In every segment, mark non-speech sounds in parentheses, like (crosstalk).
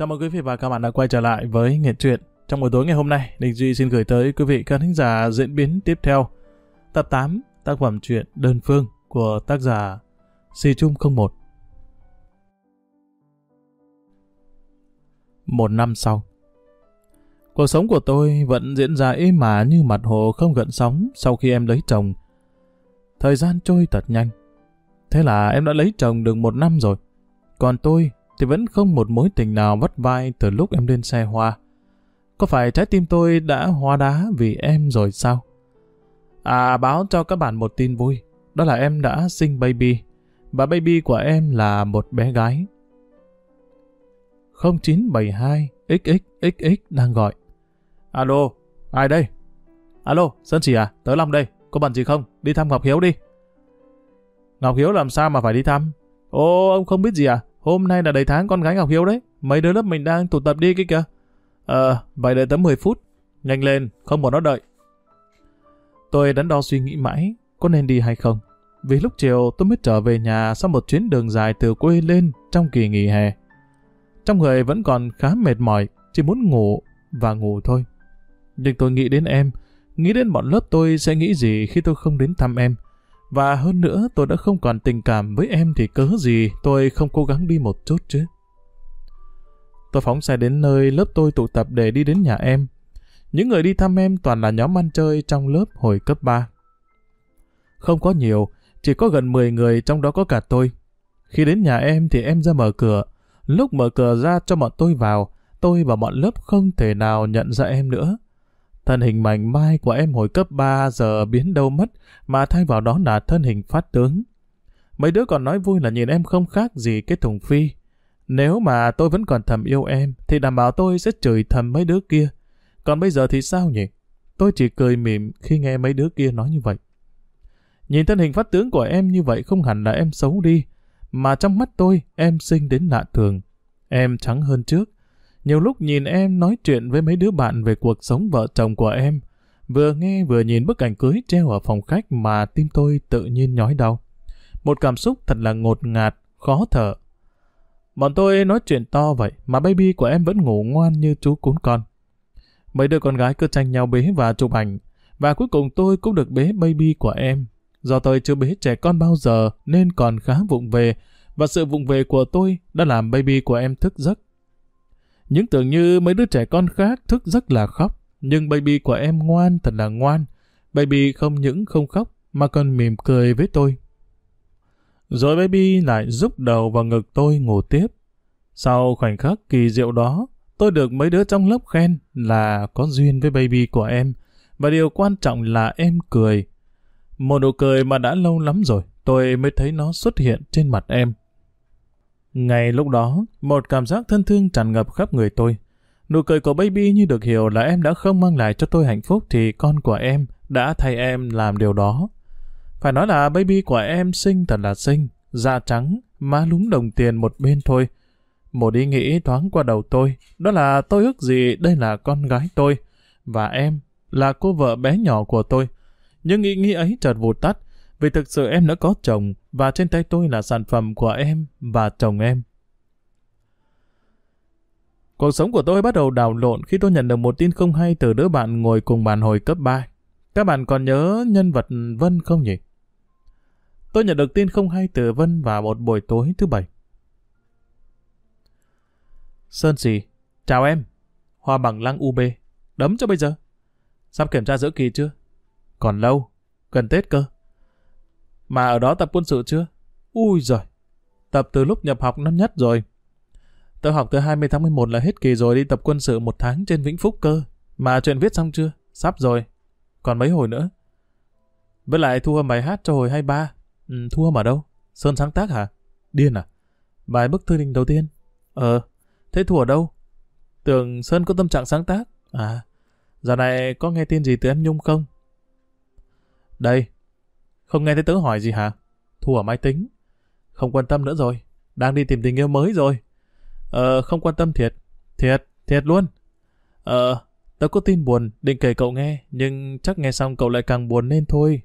Chào mừng quý vị và các bạn đã quay trở lại với Nghệ truyện. Trong buổi tối ngày hôm nay, Đình Duy xin gửi tới quý vị các thính giả diễn biến tiếp theo. Tập 8, tác phẩm truyện Đơn Phương của tác giả Si Trung 01. Một năm sau Cuộc sống của tôi vẫn diễn ra êm mà như mặt hồ không gợn sóng sau khi em lấy chồng. Thời gian trôi thật nhanh. Thế là em đã lấy chồng được một năm rồi. Còn tôi thì vẫn không một mối tình nào vắt vai từ lúc em lên xe hoa. Có phải trái tim tôi đã hoa đá vì em rồi sao? À báo cho các bạn một tin vui, đó là em đã sinh baby, và baby của em là một bé gái. 0972 XXXX đang gọi. Alo, ai đây? Alo, Sơn chỉ à? Tớ Long đây, có bận gì không? Đi thăm Ngọc Hiếu đi. Ngọc Hiếu làm sao mà phải đi thăm? Ô, ông không biết gì à? Hôm nay là đầy tháng con gái Ngọc Hiếu đấy. Mấy đứa lớp mình đang tụ tập đi kia kìa. Ờ, vậy đợi tấm 10 phút. Nhanh lên, không muốn nó đợi. Tôi đắn đo suy nghĩ mãi, có nên đi hay không. Vì lúc chiều tôi mới trở về nhà sau một chuyến đường dài từ quê lên trong kỳ nghỉ hè. Trong người vẫn còn khá mệt mỏi, chỉ muốn ngủ và ngủ thôi. Nhưng tôi nghĩ đến em, nghĩ đến bọn lớp tôi sẽ nghĩ gì khi tôi không đến thăm em. Và hơn nữa tôi đã không còn tình cảm với em thì cớ gì tôi không cố gắng đi một chút chứ. Tôi phóng xe đến nơi lớp tôi tụ tập để đi đến nhà em. Những người đi thăm em toàn là nhóm ăn chơi trong lớp hồi cấp 3. Không có nhiều, chỉ có gần 10 người trong đó có cả tôi. Khi đến nhà em thì em ra mở cửa. Lúc mở cửa ra cho bọn tôi vào, tôi và bọn lớp không thể nào nhận ra em nữa. Thân hình mảnh mai của em hồi cấp 3 giờ biến đâu mất, mà thay vào đó là thân hình phát tướng. Mấy đứa còn nói vui là nhìn em không khác gì cái thùng phi. Nếu mà tôi vẫn còn thầm yêu em, thì đảm bảo tôi sẽ chửi thầm mấy đứa kia. Còn bây giờ thì sao nhỉ? Tôi chỉ cười mỉm khi nghe mấy đứa kia nói như vậy. Nhìn thân hình phát tướng của em như vậy không hẳn là em xấu đi, mà trong mắt tôi em xinh đến lạ thường. Em trắng hơn trước, nhiều lúc nhìn em nói chuyện với mấy đứa bạn về cuộc sống vợ chồng của em, vừa nghe vừa nhìn bức ảnh cưới treo ở phòng khách mà tim tôi tự nhiên nhói đau. Một cảm xúc thật là ngột ngạt, khó thở. Bọn tôi nói chuyện to vậy mà baby của em vẫn ngủ ngoan như chú cún con. Mấy đứa con gái cứ tranh nhau bế và chụp ảnh, và cuối cùng tôi cũng được bế baby của em. Do tôi chưa bế trẻ con bao giờ nên còn khá vụng về, và sự vụng về của tôi đã làm baby của em thức giấc. Những tưởng như mấy đứa trẻ con khác thức giấc là khóc, nhưng baby của em ngoan thật là ngoan. Baby không những không khóc, mà còn mỉm cười với tôi. Rồi baby lại rúc đầu vào ngực tôi ngủ tiếp. Sau khoảnh khắc kỳ diệu đó, tôi được mấy đứa trong lớp khen là có duyên với baby của em, và điều quan trọng là em cười. Một nụ cười mà đã lâu lắm rồi, tôi mới thấy nó xuất hiện trên mặt em. Ngay lúc đó, một cảm giác thân thương tràn ngập khắp người tôi. Nụ cười của baby như được hiểu là em đã không mang lại cho tôi hạnh phúc thì con của em đã thay em làm điều đó. Phải nói là baby của em xinh thật là xinh, da trắng, má lúng đồng tiền một bên thôi. Một ý nghĩ thoáng qua đầu tôi, đó là tôi ước gì đây là con gái tôi, và em là cô vợ bé nhỏ của tôi. Nhưng ý nghĩ ấy chợt vụt tắt, vì thực sự em đã có chồng, và trên tay tôi là sản phẩm của em và chồng em. Cuộc sống của tôi bắt đầu đảo lộn khi tôi nhận được một tin không hay từ đứa bạn ngồi cùng bàn hồi cấp 3. Các bạn còn nhớ nhân vật Vân không nhỉ? Tôi nhận được tin không hay từ Vân vào một buổi tối thứ bảy. Sơn Sì, chào em. Hoa bằng lăng UB, đấm cho bây giờ. Sắp kiểm tra giữa kỳ chưa? Còn lâu, gần Tết cơ. Mà ở đó tập quân sự chưa? Ui giời, tập từ lúc nhập học năm nhất rồi. Tôi học từ 20 tháng 11 là hết kỳ rồi đi tập quân sự một tháng trên Vĩnh Phúc cơ. Mà chuyện viết xong chưa? Sắp rồi. Còn mấy hồi nữa. Với lại thu âm bài hát cho hồi 23. Ừ, thu âm ở đâu? Sơn sáng tác hả? Điên à? Bài bức thư đình đầu tiên. Ờ, thế thu ở đâu? Tưởng Sơn có tâm trạng sáng tác. À, giờ này có nghe tin gì từ em Nhung không? Đây, không nghe thấy tớ hỏi gì hả? Thu ở máy tính. Không quan tâm nữa rồi. Đang đi tìm tình yêu mới rồi. Ờ, không quan tâm thiệt. Thiệt, thiệt luôn. Ờ, tớ có tin buồn, định kể cậu nghe, nhưng chắc nghe xong cậu lại càng buồn nên thôi.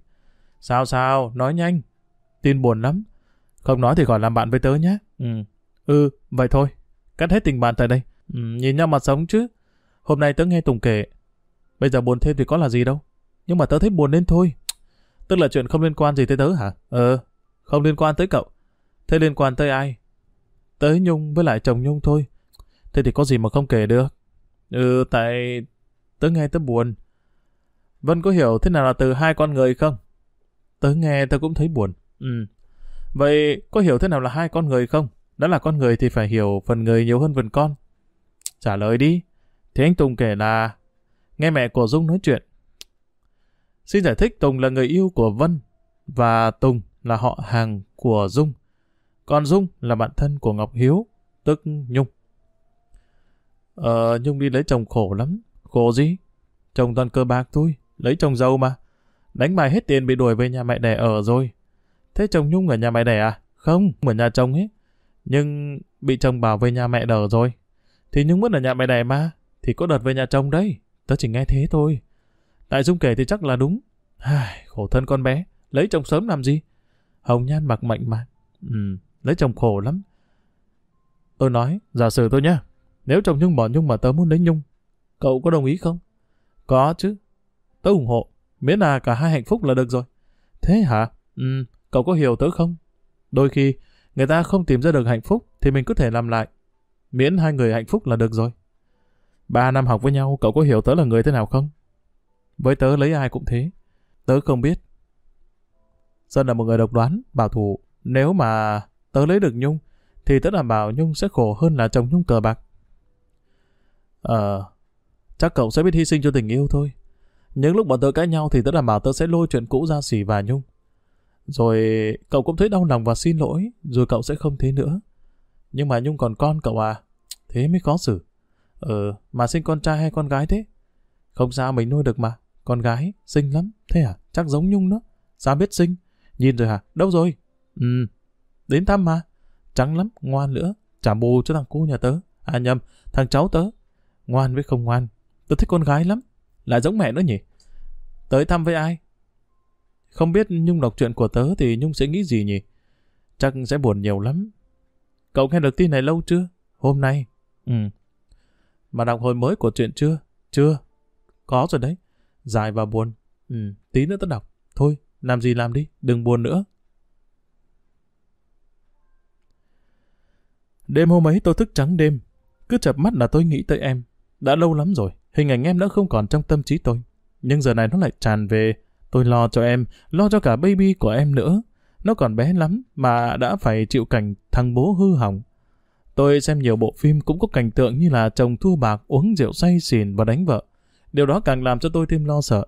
Sao sao, nói nhanh. Tin buồn lắm. Không nói thì gọi làm bạn với tớ nhé. Ừ, ừ, vậy thôi. Cắt hết tình bạn tại đây. Ừ, nhìn nhau mặt sống chứ. Hôm nay tớ nghe Tùng kể. Bây giờ buồn thêm thì có là gì đâu. Nhưng mà tớ thấy buồn nên thôi. Tức là chuyện không liên quan gì tới tớ hả? Ờ, không liên quan tới cậu. Thế liên quan tới ai? Tới Nhung với lại chồng Nhung thôi. Thế thì có gì mà không kể được. Ừ, tại tớ nghe tớ buồn. Vân có hiểu thế nào là từ hai con người không? Tớ nghe tớ cũng thấy buồn. Ừ. Vậy có hiểu thế nào là hai con người không? Đã là con người thì phải hiểu phần người nhiều hơn phần con. Trả lời đi. thế anh Tùng kể là nghe mẹ của Dung nói chuyện. Xin giải thích Tùng là người yêu của Vân và Tùng là họ hàng của Dung. Còn Dung là bạn thân của Ngọc Hiếu, tức Nhung. Ờ, Nhung đi lấy chồng khổ lắm. Khổ gì? Chồng toàn cơ bạc thôi, lấy chồng giàu mà. Đánh bài hết tiền bị đuổi về nhà mẹ đẻ ở rồi. Thế chồng Nhung ở nhà mẹ đẻ à? Không, ở nhà chồng ấy. Nhưng bị chồng bảo về nhà mẹ đẻ rồi. Thì Nhung vẫn ở nhà mẹ đẻ mà. Thì có đợt về nhà chồng đấy. Tớ chỉ nghe thế thôi. Tại Dung kể thì chắc là đúng. Ai, khổ thân con bé. Lấy chồng sớm làm gì? Hồng Nhan mặc mạnh mà. Ừ, lấy chồng khổ lắm. Tôi nói, giả sử tôi nhá. Nếu chồng Nhung bỏ Nhung mà tớ muốn lấy Nhung, cậu có đồng ý không? Có chứ. Tớ ủng hộ. Miễn là cả hai hạnh phúc là được rồi. Thế hả? Ừ, cậu có hiểu tớ không? Đôi khi, người ta không tìm ra được hạnh phúc thì mình có thể làm lại. Miễn hai người hạnh phúc là được rồi. Ba năm học với nhau, cậu có hiểu tớ là người thế nào không? Với tớ lấy ai cũng thế. Tớ không biết. Sơn là một người độc đoán, bảo thủ. Nếu mà tớ lấy được Nhung, thì tớ đảm bảo Nhung sẽ khổ hơn là chồng Nhung cờ bạc. Ờ, chắc cậu sẽ biết hy sinh cho tình yêu thôi. Những lúc bọn tớ cãi nhau thì tớ đảm bảo tớ sẽ lôi chuyện cũ ra xỉ và Nhung. Rồi cậu cũng thấy đau lòng và xin lỗi, rồi cậu sẽ không thế nữa. Nhưng mà Nhung còn con cậu à, thế mới khó xử. Ờ, mà sinh con trai hay con gái thế? Không sao mình nuôi được mà, con gái, xinh lắm, thế à, chắc giống Nhung đó. Sao biết xinh? Nhìn rồi hả? Đâu rồi? Ừ, đến thăm mà. Trắng lắm, ngoan nữa, trả bù cho thằng cu nhà tớ. À nhầm, thằng cháu tớ. Ngoan với không ngoan. Tớ thích con gái lắm. Lại giống mẹ nữa nhỉ? Tới thăm với ai? Không biết Nhung đọc chuyện của tớ thì Nhung sẽ nghĩ gì nhỉ? Chắc sẽ buồn nhiều lắm. Cậu nghe được tin này lâu chưa? Hôm nay. Ừ. Mà đọc hồi mới của chuyện chưa? Chưa. Có rồi đấy. Dài và buồn. Ừ, tí nữa tớ đọc. Thôi, làm gì làm đi, đừng buồn nữa. Đêm hôm ấy tôi thức trắng đêm. Cứ chập mắt là tôi nghĩ tới em. Đã lâu lắm rồi, hình ảnh em đã không còn trong tâm trí tôi. Nhưng giờ này nó lại tràn về. Tôi lo cho em, lo cho cả baby của em nữa. Nó còn bé lắm mà đã phải chịu cảnh thằng bố hư hỏng. Tôi xem nhiều bộ phim cũng có cảnh tượng như là chồng thua bạc, uống rượu say xỉn và đánh vợ. Điều đó càng làm cho tôi thêm lo sợ.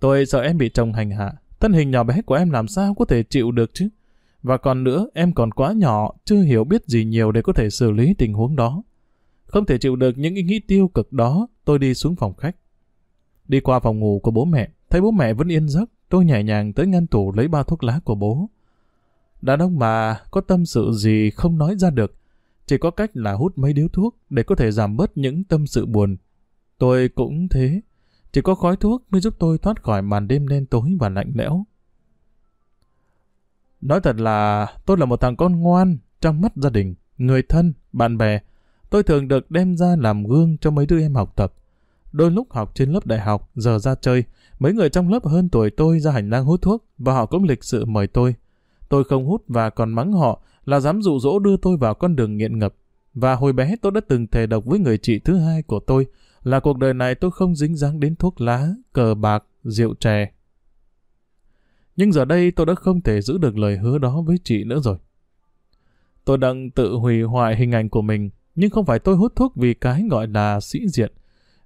Tôi sợ em bị chồng hành hạ. Thân hình nhỏ bé của em làm sao có thể chịu được chứ? Và còn nữa, em còn quá nhỏ, chưa hiểu biết gì nhiều để có thể xử lý tình huống đó. Không thể chịu được những ý nghĩ tiêu cực đó, tôi đi xuống phòng khách. Đi qua phòng ngủ của bố mẹ, thấy bố mẹ vẫn yên giấc, tôi nhẹ nhàng tới ngăn tủ lấy ba thuốc lá của bố. Đàn ông mà có tâm sự gì không nói ra được, chỉ có cách là hút mấy điếu thuốc để có thể giảm bớt những tâm sự buồn. Tôi cũng thế, chỉ có khói thuốc mới giúp tôi thoát khỏi màn đêm đen tối và lạnh lẽo. Nói thật là tôi là một thằng con ngoan trong mắt gia đình, người thân, bạn bè. Tôi thường được đem ra làm gương cho mấy đứa em học tập. Đôi lúc học trên lớp đại học, giờ ra chơi, mấy người trong lớp hơn tuổi tôi ra hành lang hút thuốc và họ cũng lịch sự mời tôi. Tôi không hút và còn mắng họ là dám dụ dỗ đưa tôi vào con đường nghiện ngập. Và hồi bé tôi đã từng thề độc với người chị thứ hai của tôi là cuộc đời này tôi không dính dáng đến thuốc lá, cờ bạc, rượu chè. Nhưng giờ đây tôi đã không thể giữ được lời hứa đó với chị nữa rồi. Tôi đang tự hủy hoại hình ảnh của mình, nhưng không phải tôi hút thuốc vì cái gọi là sĩ diện,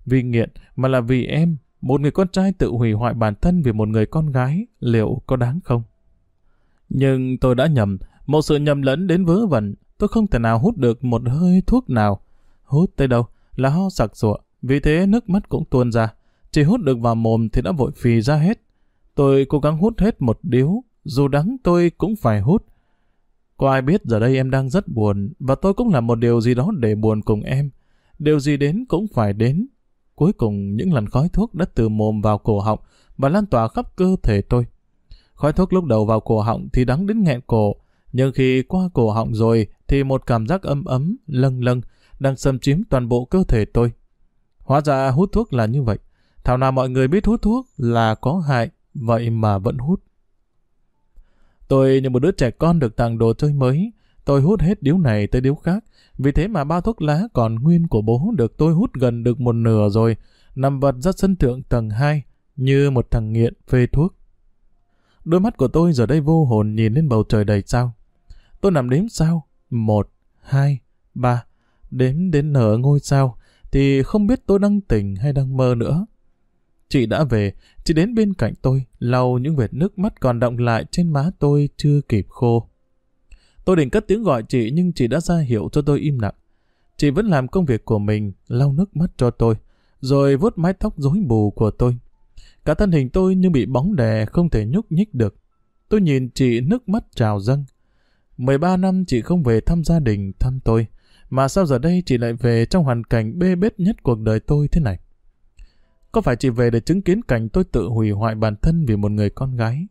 vì nghiện, mà là vì em, một người con trai tự hủy hoại bản thân vì một người con gái, liệu có đáng không? Nhưng tôi đã nhầm, một sự nhầm lẫn đến vớ vẩn, tôi không thể nào hút được một hơi thuốc nào. Hút tới đâu là ho sặc sụa, vì thế nước mắt cũng tuôn ra. Chỉ hút được vào mồm thì đã vội phì ra hết. Tôi cố gắng hút hết một điếu, dù đắng tôi cũng phải hút. Có ai biết giờ đây em đang rất buồn, và tôi cũng làm một điều gì đó để buồn cùng em. Điều gì đến cũng phải đến. Cuối cùng những lần khói thuốc đã từ mồm vào cổ họng và lan tỏa khắp cơ thể tôi. Khói thuốc lúc đầu vào cổ họng thì đắng đến nghẹn cổ, nhưng khi qua cổ họng rồi thì một cảm giác ấm ấm, lâng lâng, đang xâm chiếm toàn bộ cơ thể tôi. Hóa ra hút thuốc là như vậy. Thảo nào mọi người biết hút thuốc là có hại, vậy mà vẫn hút. Tôi như một đứa trẻ con được tặng đồ chơi mới, tôi hút hết điếu này tới điếu khác. Vì thế mà bao thuốc lá còn nguyên của bố được tôi hút gần được một nửa rồi, nằm vật ra sân thượng tầng 2, như một thằng nghiện phê thuốc. Đôi mắt của tôi giờ đây vô hồn nhìn lên bầu trời đầy sao. Tôi nằm đếm sao, một, hai, ba, đếm đến nở ngôi sao, thì không biết tôi đang tỉnh hay đang mơ nữa. Chị đã về, chị đến bên cạnh tôi, lau những vệt nước mắt còn động lại trên má tôi chưa kịp khô. Tôi định cất tiếng gọi chị nhưng chị đã ra hiệu cho tôi im lặng. Chị vẫn làm công việc của mình, lau nước mắt cho tôi, rồi vuốt mái tóc rối bù của tôi. Cả thân hình tôi như bị bóng đè không thể nhúc nhích được. Tôi nhìn chị nước mắt trào dâng. 13 năm chị không về thăm gia đình, thăm tôi. Mà sao giờ đây chị lại về trong hoàn cảnh bê bết nhất cuộc đời tôi thế này? Có phải chị về để chứng kiến cảnh tôi tự hủy hoại bản thân vì một người con gái?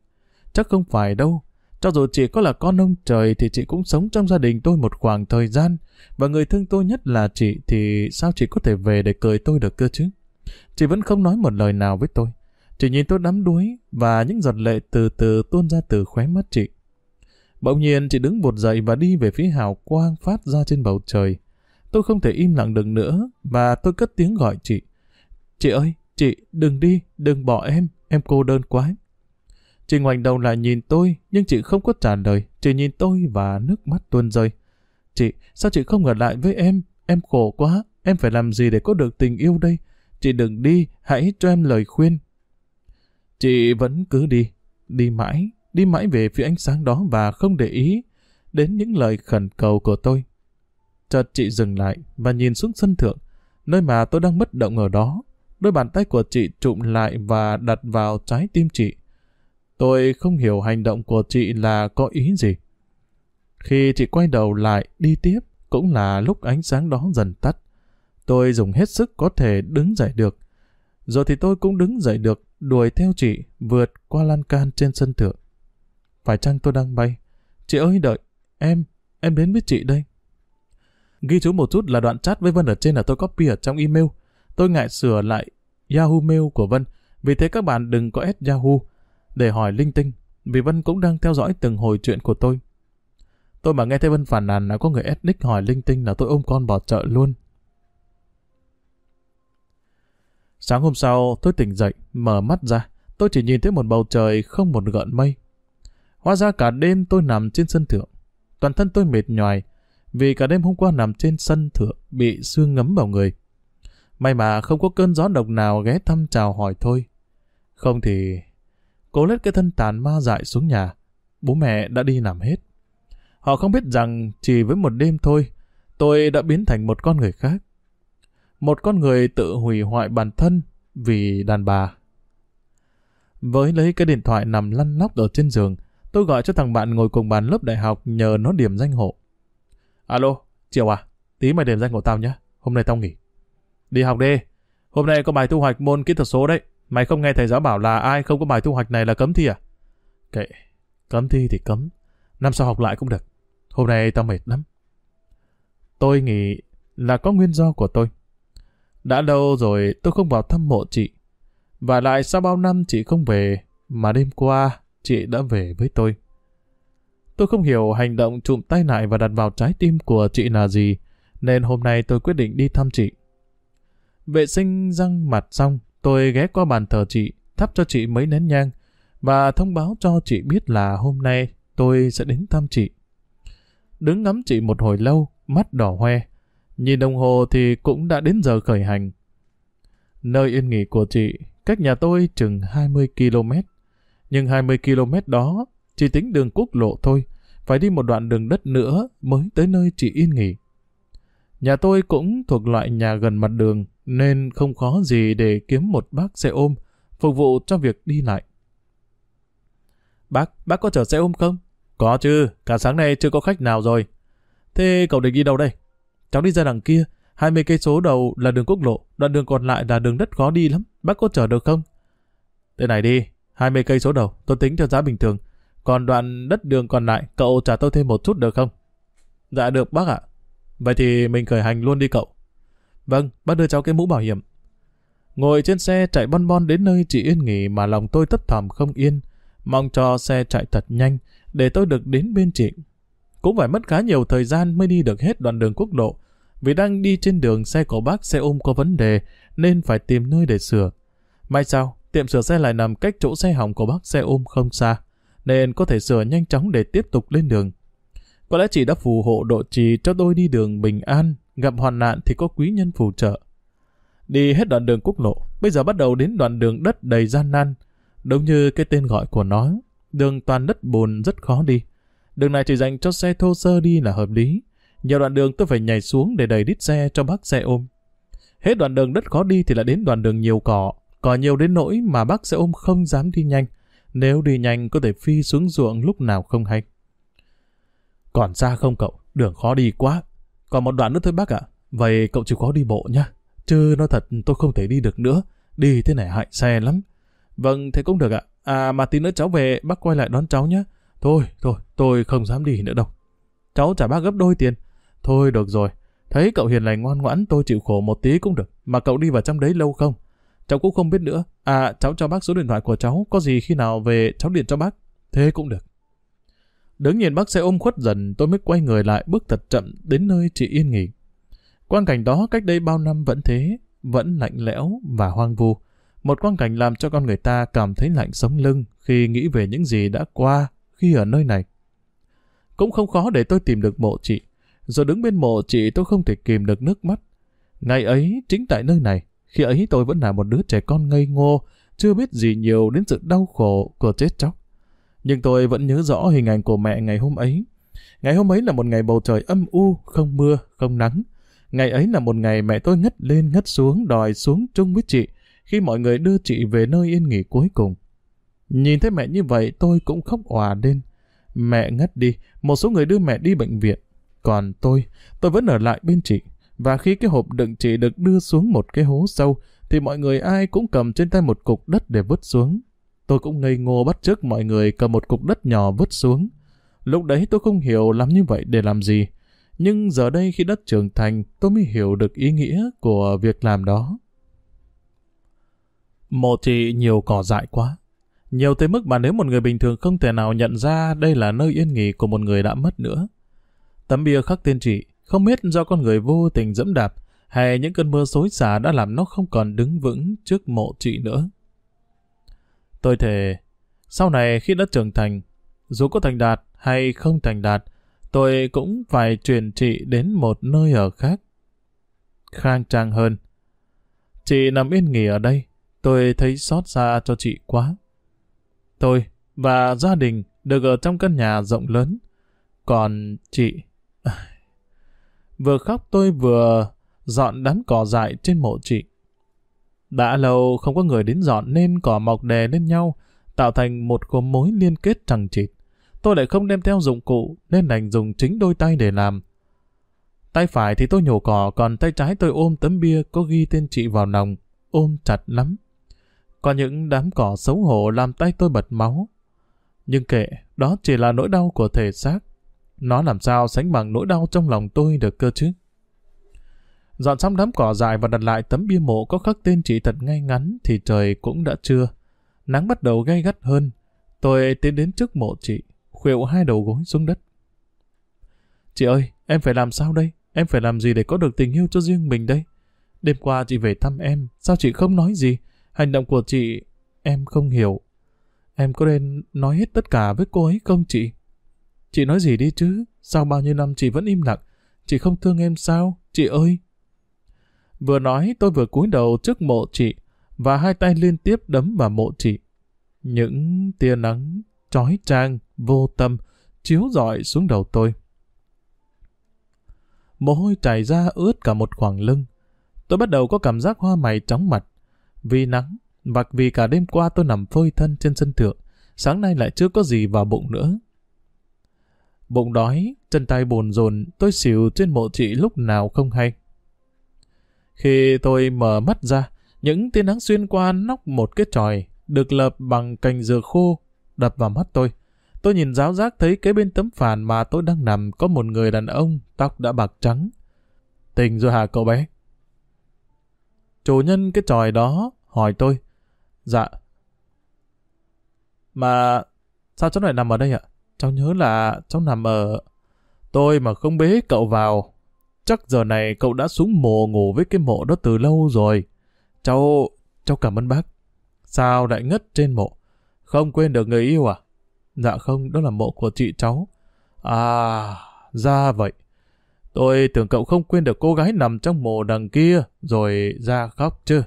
Chắc không phải đâu. Cho dù chị có là con ông trời thì chị cũng sống trong gia đình tôi một khoảng thời gian. Và người thương tôi nhất là chị thì sao chị có thể về để cười tôi được cơ chứ? Chị vẫn không nói một lời nào với tôi. chị nhìn tôi đắm đuối và những giọt lệ từ từ tuôn ra từ khóe mắt chị. Bỗng nhiên chị đứng bột dậy và đi về phía hào quang phát ra trên bầu trời. Tôi không thể im lặng được nữa và tôi cất tiếng gọi chị. Chị ơi, chị, đừng đi, đừng bỏ em, em cô đơn quá. Chị ngoảnh đầu lại nhìn tôi, nhưng chị không có trả lời, chỉ nhìn tôi và nước mắt tuôn rơi. Chị, sao chị không ở lại với em? Em khổ quá, em phải làm gì để có được tình yêu đây? Chị đừng đi, hãy cho em lời khuyên. Chị vẫn cứ đi, đi mãi, đi mãi về phía ánh sáng đó và không để ý đến những lời khẩn cầu của tôi. Chợt chị dừng lại và nhìn xuống sân thượng, nơi mà tôi đang bất động ở đó. Đôi bàn tay của chị trụm lại và đặt vào trái tim chị. Tôi không hiểu hành động của chị là có ý gì. Khi chị quay đầu lại đi tiếp, cũng là lúc ánh sáng đó dần tắt. Tôi dùng hết sức có thể đứng dậy được. Rồi thì tôi cũng đứng dậy được, đuổi theo chị, vượt qua lan can trên sân thượng. Phải chăng tôi đang bay? Chị ơi đợi, em, em đến với chị đây. Ghi chú một chút là đoạn chat với Vân ở trên là tôi copy ở trong email. Tôi ngại sửa lại Yahoo Mail của Vân, vì thế các bạn đừng có ép Yahoo để hỏi linh tinh, vì Vân cũng đang theo dõi từng hồi chuyện của tôi. Tôi mà nghe thấy Vân phản nàn là có người ethnic hỏi linh tinh là tôi ôm con bỏ chợ luôn. Sáng hôm sau, tôi tỉnh dậy, mở mắt ra. Tôi chỉ nhìn thấy một bầu trời không một gợn mây. Hóa ra cả đêm tôi nằm trên sân thượng. Toàn thân tôi mệt nhoài, vì cả đêm hôm qua nằm trên sân thượng bị sương ngấm vào người. May mà không có cơn gió độc nào ghé thăm chào hỏi thôi. Không thì... Cố lết cái thân tàn ma dại xuống nhà. Bố mẹ đã đi nằm hết. Họ không biết rằng chỉ với một đêm thôi, tôi đã biến thành một con người khác. Một con người tự hủy hoại bản thân vì đàn bà. Với lấy cái điện thoại nằm lăn lóc ở trên giường, tôi gọi cho thằng bạn ngồi cùng bàn lớp đại học nhờ nó điểm danh hộ. Alo, chiều à, tí mày điểm danh hộ tao nhé, hôm nay tao nghỉ. Đi học đi, hôm nay có bài thu hoạch môn kỹ thuật số đấy. Mày không nghe thầy giáo bảo là ai không có bài thu hoạch này là cấm thi à? Kệ, cấm thi thì cấm. Năm sau học lại cũng được. Hôm nay tao mệt lắm. Tôi nghĩ là có nguyên do của tôi. Đã lâu rồi tôi không vào thăm mộ chị. Và lại sau bao năm chị không về, mà đêm qua chị đã về với tôi. Tôi không hiểu hành động chụm tay lại và đặt vào trái tim của chị là gì, nên hôm nay tôi quyết định đi thăm chị. Vệ sinh răng mặt xong, tôi ghé qua bàn thờ chị, thắp cho chị mấy nén nhang, và thông báo cho chị biết là hôm nay tôi sẽ đến thăm chị. Đứng ngắm chị một hồi lâu, mắt đỏ hoe. Nhìn đồng hồ thì cũng đã đến giờ khởi hành. Nơi yên nghỉ của chị cách nhà tôi chừng 20 km. Nhưng 20 km đó chỉ tính đường quốc lộ thôi, phải đi một đoạn đường đất nữa mới tới nơi chị yên nghỉ. Nhà tôi cũng thuộc loại nhà gần mặt đường, nên không khó gì để kiếm một bác xe ôm, phục vụ cho việc đi lại. Bác, bác có chở xe ôm không? Có chứ, cả sáng nay chưa có khách nào rồi. Thế cậu định đi đâu đây? Cháu đi ra đằng kia, 20 cây số đầu là đường quốc lộ, đoạn đường còn lại là đường đất khó đi lắm. Bác có chở được không? Thế này đi, 20 cây số đầu, tôi tính theo giá bình thường. Còn đoạn đất đường còn lại, cậu trả tôi thêm một chút được không? Dạ được bác ạ. Vậy thì mình khởi hành luôn đi cậu. Vâng, bác đưa cháu cái mũ bảo hiểm. Ngồi trên xe chạy bon bon đến nơi chị yên nghỉ mà lòng tôi thấp thỏm không yên. Mong cho xe chạy thật nhanh để tôi được đến bên chị. Cũng phải mất khá nhiều thời gian mới đi được hết đoạn đường quốc lộ. Vì đang đi trên đường xe của bác xe ôm có vấn đề nên phải tìm nơi để sửa. May sao, tiệm sửa xe lại nằm cách chỗ xe hỏng của bác xe ôm không xa, nên có thể sửa nhanh chóng để tiếp tục lên đường. Có lẽ chị đã phù hộ độ trì cho tôi đi đường bình an, gặp hoàn nạn thì có quý nhân phù trợ. Đi hết đoạn đường quốc lộ, bây giờ bắt đầu đến đoạn đường đất đầy gian nan. Đúng như cái tên gọi của nó, đường toàn đất bùn rất khó đi. Đường này chỉ dành cho xe thô sơ đi là hợp lý. Nhiều đoạn đường tôi phải nhảy xuống để đẩy đít xe cho bác xe ôm. Hết đoạn đường đất khó đi thì là đến đoạn đường nhiều cỏ, cỏ nhiều đến nỗi mà bác sẽ ôm không dám đi nhanh. Nếu đi nhanh có thể phi xuống ruộng lúc nào không hay. Còn xa không cậu, đường khó đi quá. Còn một đoạn nữa thôi bác ạ. Vậy cậu chịu khó đi bộ nhá. Chứ nói thật tôi không thể đi được nữa. Đi thế này hại xe lắm. Vâng, thế cũng được ạ. À mà tí nữa cháu về, bác quay lại đón cháu nhé. Thôi, thôi, tôi không dám đi nữa đâu. Cháu trả bác gấp đôi tiền. Thôi được rồi. Thấy cậu hiền lành ngoan ngoãn tôi chịu khổ một tí cũng được. Mà cậu đi vào trong đấy lâu không? Cháu cũng không biết nữa. À, cháu cho bác số điện thoại của cháu. Có gì khi nào về cháu điện cho bác. Thế cũng được. Đứng nhìn bác xe ôm khuất dần, tôi mới quay người lại bước thật chậm đến nơi chị yên nghỉ. Quang cảnh đó cách đây bao năm vẫn thế, vẫn lạnh lẽo và hoang vu. Một quang cảnh làm cho con người ta cảm thấy lạnh sống lưng khi nghĩ về những gì đã qua khi ở nơi này. Cũng không khó để tôi tìm được mộ chị. Rồi đứng bên mộ chị tôi không thể kìm được nước mắt. Ngày ấy, chính tại nơi này, khi ấy tôi vẫn là một đứa trẻ con ngây ngô, chưa biết gì nhiều đến sự đau khổ của chết chóc. Nhưng tôi vẫn nhớ rõ hình ảnh của mẹ ngày hôm ấy. Ngày hôm ấy là một ngày bầu trời âm u, không mưa, không nắng. Ngày ấy là một ngày mẹ tôi ngất lên ngất xuống đòi xuống chung với chị khi mọi người đưa chị về nơi yên nghỉ cuối cùng. Nhìn thấy mẹ như vậy tôi cũng khóc òa lên. Mẹ ngất đi, một số người đưa mẹ đi bệnh viện. Còn tôi, tôi vẫn ở lại bên chị. Và khi cái hộp đựng chị được đưa xuống một cái hố sâu, thì mọi người ai cũng cầm trên tay một cục đất để vứt xuống. Tôi cũng ngây ngô bắt chước mọi người cầm một cục đất nhỏ vứt xuống. Lúc đấy tôi không hiểu làm như vậy để làm gì. Nhưng giờ đây khi đất trưởng thành, tôi mới hiểu được ý nghĩa của việc làm đó. Một chị nhiều cỏ dại quá. Nhiều tới mức mà nếu một người bình thường không thể nào nhận ra đây là nơi yên nghỉ của một người đã mất nữa. Tấm bia khắc tên chị, không biết do con người vô tình dẫm đạp hay những cơn mưa xối xả đã làm nó không còn đứng vững trước mộ chị nữa. Tôi thề, sau này khi đã trưởng thành, dù có thành đạt hay không thành đạt, tôi cũng phải chuyển chị đến một nơi ở khác. Khang trang hơn. Chị nằm yên nghỉ ở đây, tôi thấy xót xa cho chị quá. Tôi và gia đình được ở trong căn nhà rộng lớn. Còn chị... Vừa khóc tôi vừa dọn đám cỏ dại trên mộ chị. Đã lâu không có người đến dọn nên cỏ mọc đè lên nhau, tạo thành một khối mối liên kết chẳng chịt. Tôi lại không đem theo dụng cụ nên đành dùng chính đôi tay để làm. Tay phải thì tôi nhổ cỏ, còn tay trái tôi ôm tấm bia có ghi tên chị vào nòng, ôm chặt lắm. Có những đám cỏ xấu hổ làm tay tôi bật máu. Nhưng kệ, đó chỉ là nỗi đau của thể xác. Nó làm sao sánh bằng nỗi đau trong lòng tôi được cơ chứ? Dọn xong đám cỏ dài và đặt lại tấm bia mộ có khắc tên chị thật ngay ngắn thì trời cũng đã trưa. Nắng bắt đầu gay gắt hơn. Tôi tiến đến trước mộ chị, khuỵu hai đầu gối xuống đất. Chị ơi, em phải làm sao đây? Em phải làm gì để có được tình yêu cho riêng mình đây? Đêm qua chị về thăm em, sao chị không nói gì? Hành động của chị, em không hiểu. Em có nên nói hết tất cả với cô ấy không chị? Chị nói gì đi chứ? Sao bao nhiêu năm chị vẫn im lặng? Chị không thương em sao? Chị ơi! Vừa nói tôi vừa cúi đầu trước mộ chị và hai tay liên tiếp đấm vào mộ chị. Những tia nắng trói trang, vô tâm, chiếu rọi xuống đầu tôi. Mồ hôi chảy ra ướt cả một khoảng lưng. Tôi bắt đầu có cảm giác hoa mày chóng mặt. Vì nắng, và vì cả đêm qua tôi nằm phơi thân trên sân thượng, sáng nay lại chưa có gì vào bụng nữa. Bụng đói, chân tay bồn rồn, tôi xỉu trên mộ chị lúc nào không hay. Khi tôi mở mắt ra, những tia nắng xuyên qua nóc một cái tròi, được lợp bằng cành dừa khô, đập vào mắt tôi. Tôi nhìn giáo giác thấy kế bên tấm phản mà tôi đang nằm có một người đàn ông, tóc đã bạc trắng. Tình rồi hả cậu bé? Chủ nhân cái tròi đó hỏi tôi. Dạ. Mà sao cháu lại nằm ở đây ạ? Cháu nhớ là cháu nằm ở... Tôi mà không bế cậu vào. Chắc giờ này cậu đã xuống mồ ngủ với cái mộ đó từ lâu rồi. Cháu... cháu cảm ơn bác. Sao lại ngất trên mộ? Không quên được người yêu à? Dạ không, đó là mộ của chị cháu. À, ra vậy. Tôi tưởng cậu không quên được cô gái nằm trong mộ đằng kia, rồi ra khóc chứ.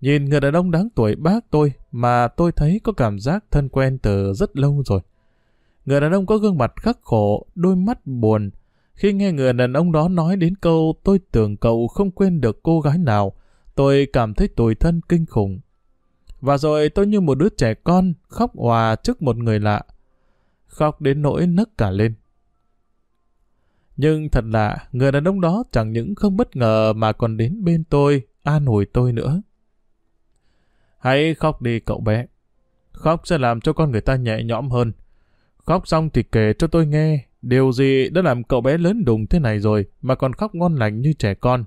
Nhìn người đàn ông đáng tuổi bác tôi mà tôi thấy có cảm giác thân quen từ rất lâu rồi. Người đàn ông có gương mặt khắc khổ, đôi mắt buồn. Khi nghe người đàn ông đó nói đến câu tôi tưởng cậu không quên được cô gái nào, tôi cảm thấy tủi thân kinh khủng. Và rồi tôi như một đứa trẻ con khóc hòa trước một người lạ. Khóc đến nỗi nấc cả lên. Nhưng thật lạ, người đàn ông đó chẳng những không bất ngờ mà còn đến bên tôi, an ủi tôi nữa. Hãy khóc đi cậu bé. Khóc sẽ làm cho con người ta nhẹ nhõm hơn. Khóc xong thì kể cho tôi nghe, điều gì đã làm cậu bé lớn đùng thế này rồi mà còn khóc ngon lành như trẻ con.